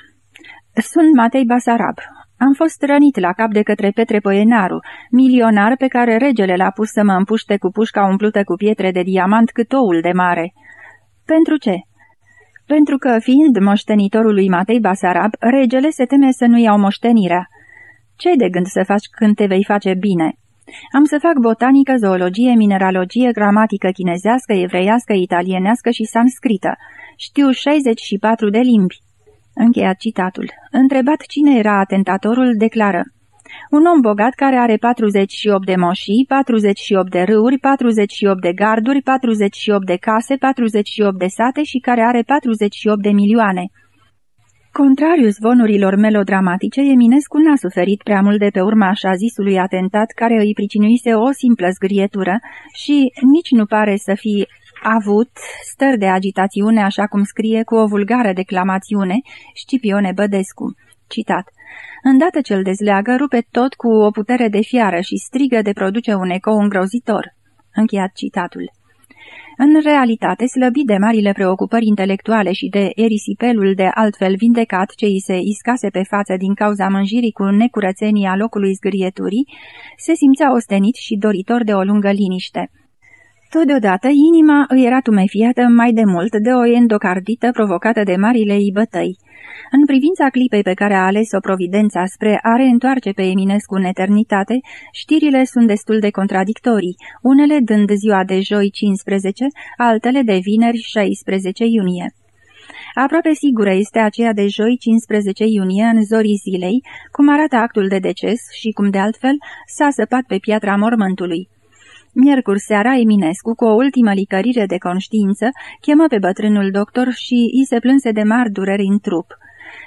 Sunt Matei Basarab. Am fost rănit la cap de către Petre Poenaru, milionar pe care regele l-a pus să mă împuște cu pușca umplută cu pietre de diamant cât oul de mare." Pentru ce?" Pentru că, fiind moștenitorul lui Matei Basarab, regele se teme să nu iau moștenirea." ce de gând să faci când te vei face bine?" Am să fac botanică, zoologie, mineralogie, gramatică chinezească, evreiască, italienească și sanscrită. Știu 64 de limbi." Încheiat citatul. Întrebat cine era atentatorul, declară. Un om bogat care are 48 de moșii, 48 de râuri, 48 de garduri, 48 de case, 48 de sate și care are 48 de milioane. Contrariu zvonurilor melodramatice, Eminescu n-a suferit prea mult de pe urma așa zisului atentat care îi pricinuise o simplă zgrietură și nici nu pare să fi avut stări de agitațiune așa cum scrie cu o vulgară declamațiune Scipione Bădescu. Citat. Îndată ce îl dezleagă, rupe tot cu o putere de fiară și strigă de produce un ecou îngrozitor. Încheiat citatul. În realitate, slăbit de marile preocupări intelectuale și de erisipelul de altfel vindecat ce îi se iscase pe față din cauza mânjirii cu necurățenia locului zgârieturii, se simțea ostenit și doritor de o lungă liniște. Totodată, inima îi era tumefiată mai de mult de o endocardită provocată de marile ei bătăi. În privința clipei pe care a ales-o providența spre a reîntoarce pe Eminescu în eternitate, știrile sunt destul de contradictorii, unele dând ziua de joi 15, altele de vineri 16 iunie. Aproape sigură este aceea de joi 15 iunie în zorii zilei, cum arată actul de deces și cum de altfel s-a săpat pe piatra mormântului. Miercuri seara, Eminescu, cu o ultimă licărire de conștiință, chemă pe bătrânul doctor și îi se plânse de mari dureri în trup.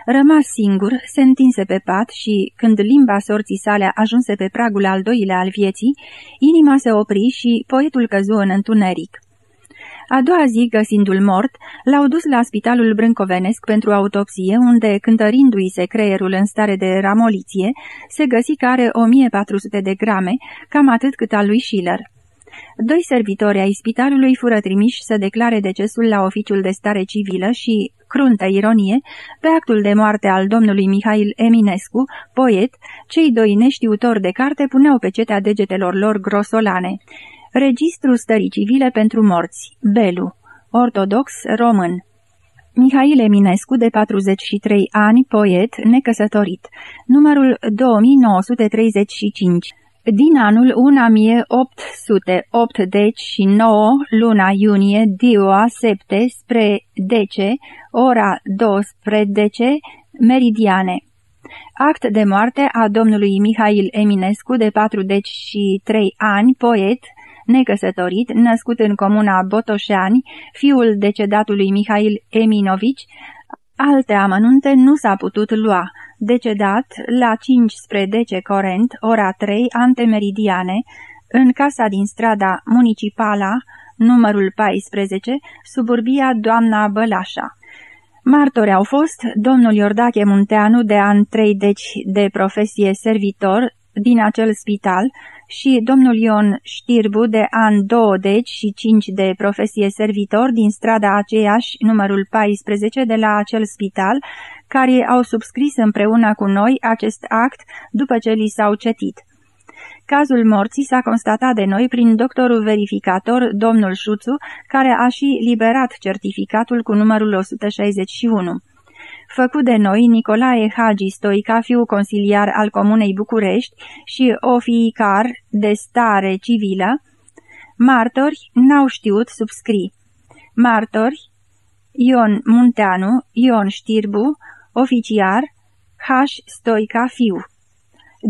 Rămas singur, se întinse pe pat și, când limba sorții sale ajunse pe pragul al doilea al vieții, inima se opri și poetul căzu în întuneric. A doua zi, găsindu-l mort, l-au dus la spitalul brâncovenesc pentru autopsie, unde, cântărindu-i se creierul în stare de ramoliție, se găsi că are 1400 de grame, cam atât cât al lui Schiller. Doi servitori ai spitalului fură trimiși să declare decesul la oficiul de stare civilă și, cruntă ironie, pe actul de moarte al domnului Mihail Eminescu, poet, cei doi neștiutori de carte puneau pe cetea degetelor lor grosolane. Registru stării civile pentru morți, Belu, ortodox român. Mihail Eminescu, de 43 ani, poet, necăsătorit, numărul 2935 din anul 1889, luna iunie, diua septe, spre dece, ora 12, meridiane. Act de moarte a domnului Mihail Eminescu, de 43 ani, poet, necăsătorit, născut în comuna Botoșani, fiul decedatului Mihail Eminovici, alte amănunte nu s-a putut lua decedat la 5 spre 10 Corent, ora 3, antemeridiane, în casa din strada Municipala, numărul 14, suburbia Doamna Bălașa. Martori au fost domnul Iordache Munteanu de an 3 deci de profesie servitor din acel spital și domnul Ion Știrbu de an 2 deci și 5 de profesie servitor din strada aceeași, numărul 14 de la acel spital, care au subscris împreună cu noi acest act după ce li s-au cetit. Cazul morții s-a constatat de noi prin doctorul verificator, domnul Șuțu, care a și liberat certificatul cu numărul 161. Făcut de noi Nicolae Hagi Stoica, fiu consiliar al Comunei București și ofiicar de stare civilă, martori n-au știut subscrii. Martori Ion Munteanu, Ion Știrbu, oficiar, H. Stoica Fiu.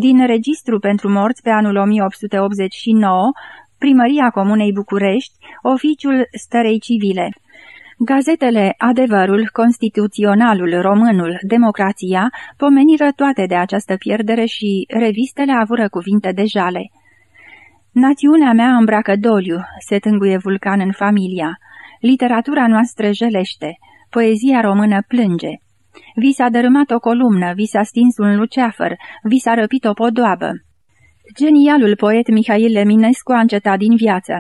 Din registru pentru morți pe anul 1889, Primăria Comunei București, Oficiul Stărei Civile. Gazetele Adevărul, Constituționalul, Românul, Democrația pomeniră toate de această pierdere și revistele avură cuvinte de jale. Națiunea mea îmbracă doliu, se tânguie vulcan în familia. Literatura noastră jelește, poezia română plânge. Vi s-a dărâmat o columnă, vi s-a stins un luceafăr, vi s-a răpit o podoabă. Genialul poet Mihail Eminescu a încetat din viață.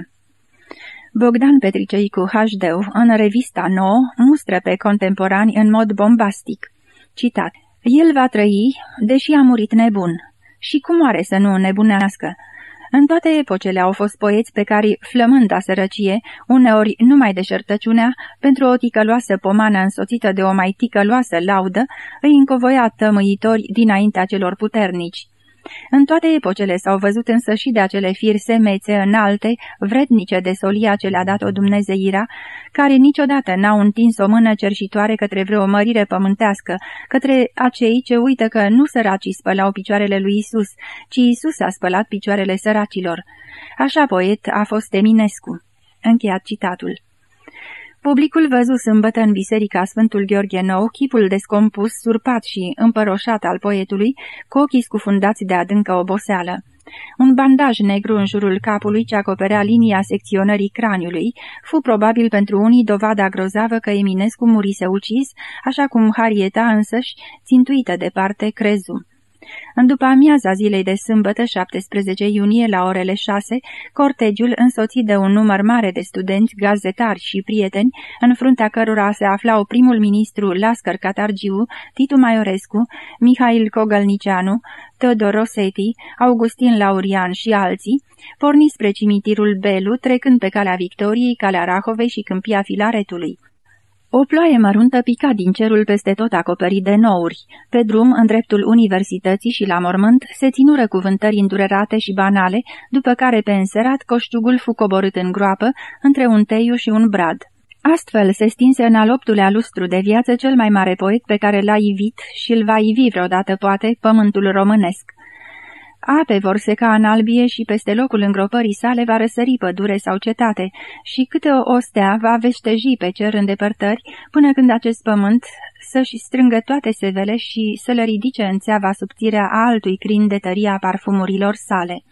Bogdan Petriceicu HD în revista nouă mustră pe contemporani în mod bombastic. Citat. El va trăi, deși a murit nebun. Și cum are să nu nebunească? În toate epocele au fost poeți pe care, flămând a sărăcie, uneori numai de șertăciunea, pentru o ticăloasă pomană însoțită de o mai ticăloasă laudă, îi încovoia tămâitori dinaintea celor puternici. În toate epocele s-au văzut însă și de acele firi semețe înalte, vrednice de solia ce le-a dat-o Dumnezeirea, care niciodată n-au întins o mână cerșitoare către vreo mărire pământească, către acei ce uită că nu săracii spălau picioarele lui Isus, ci Isus a spălat picioarele săracilor. Așa poet a fost Eminescu. Încheiat citatul. Publicul văzu sâmbătă în biserica Sfântul Gheorghe Nou chipul descompus, surpat și împăroșat al poetului, cu ochii scufundați de adâncă oboseală. Un bandaj negru în jurul capului ce acoperea linia secționării craniului fu probabil pentru unii dovada grozavă că Eminescu murise ucis, așa cum Harieta însăși, țintuită departe, crezu. În după amiaza zilei de sâmbătă 17 iunie la orele 6, cortegiul însoțit de un număr mare de studenți, gazetari și prieteni, în fruntea cărora se aflau primul ministru Lascăr Catargiu, Titu Maiorescu, Mihail Cogălnicianu, Teodor Rosetti, Augustin Laurian și alții, porni spre cimitirul Belu, trecând pe calea Victoriei, calea Rahovei și câmpia Filaretului. O ploaie măruntă pica din cerul peste tot acoperit de nouri. Pe drum, în dreptul universității și la mormânt, se ținură cuvântări îndurerate și banale, după care pe înserat coșciugul fu coborât în groapă, între un teiu și un brad. Astfel se stinse în al optulea lustru de viață cel mai mare poet pe care l-a ivit și îl va ivi vreodată, poate, pământul românesc. Ape vor seca în albie și peste locul îngropării sale va răsări pădure sau cetate și câte o ostea va veșteji pe cer în depărtări până când acest pământ să-și strângă toate sevele și să le ridice în țeava subțirea a altui crin de tăria parfumurilor sale.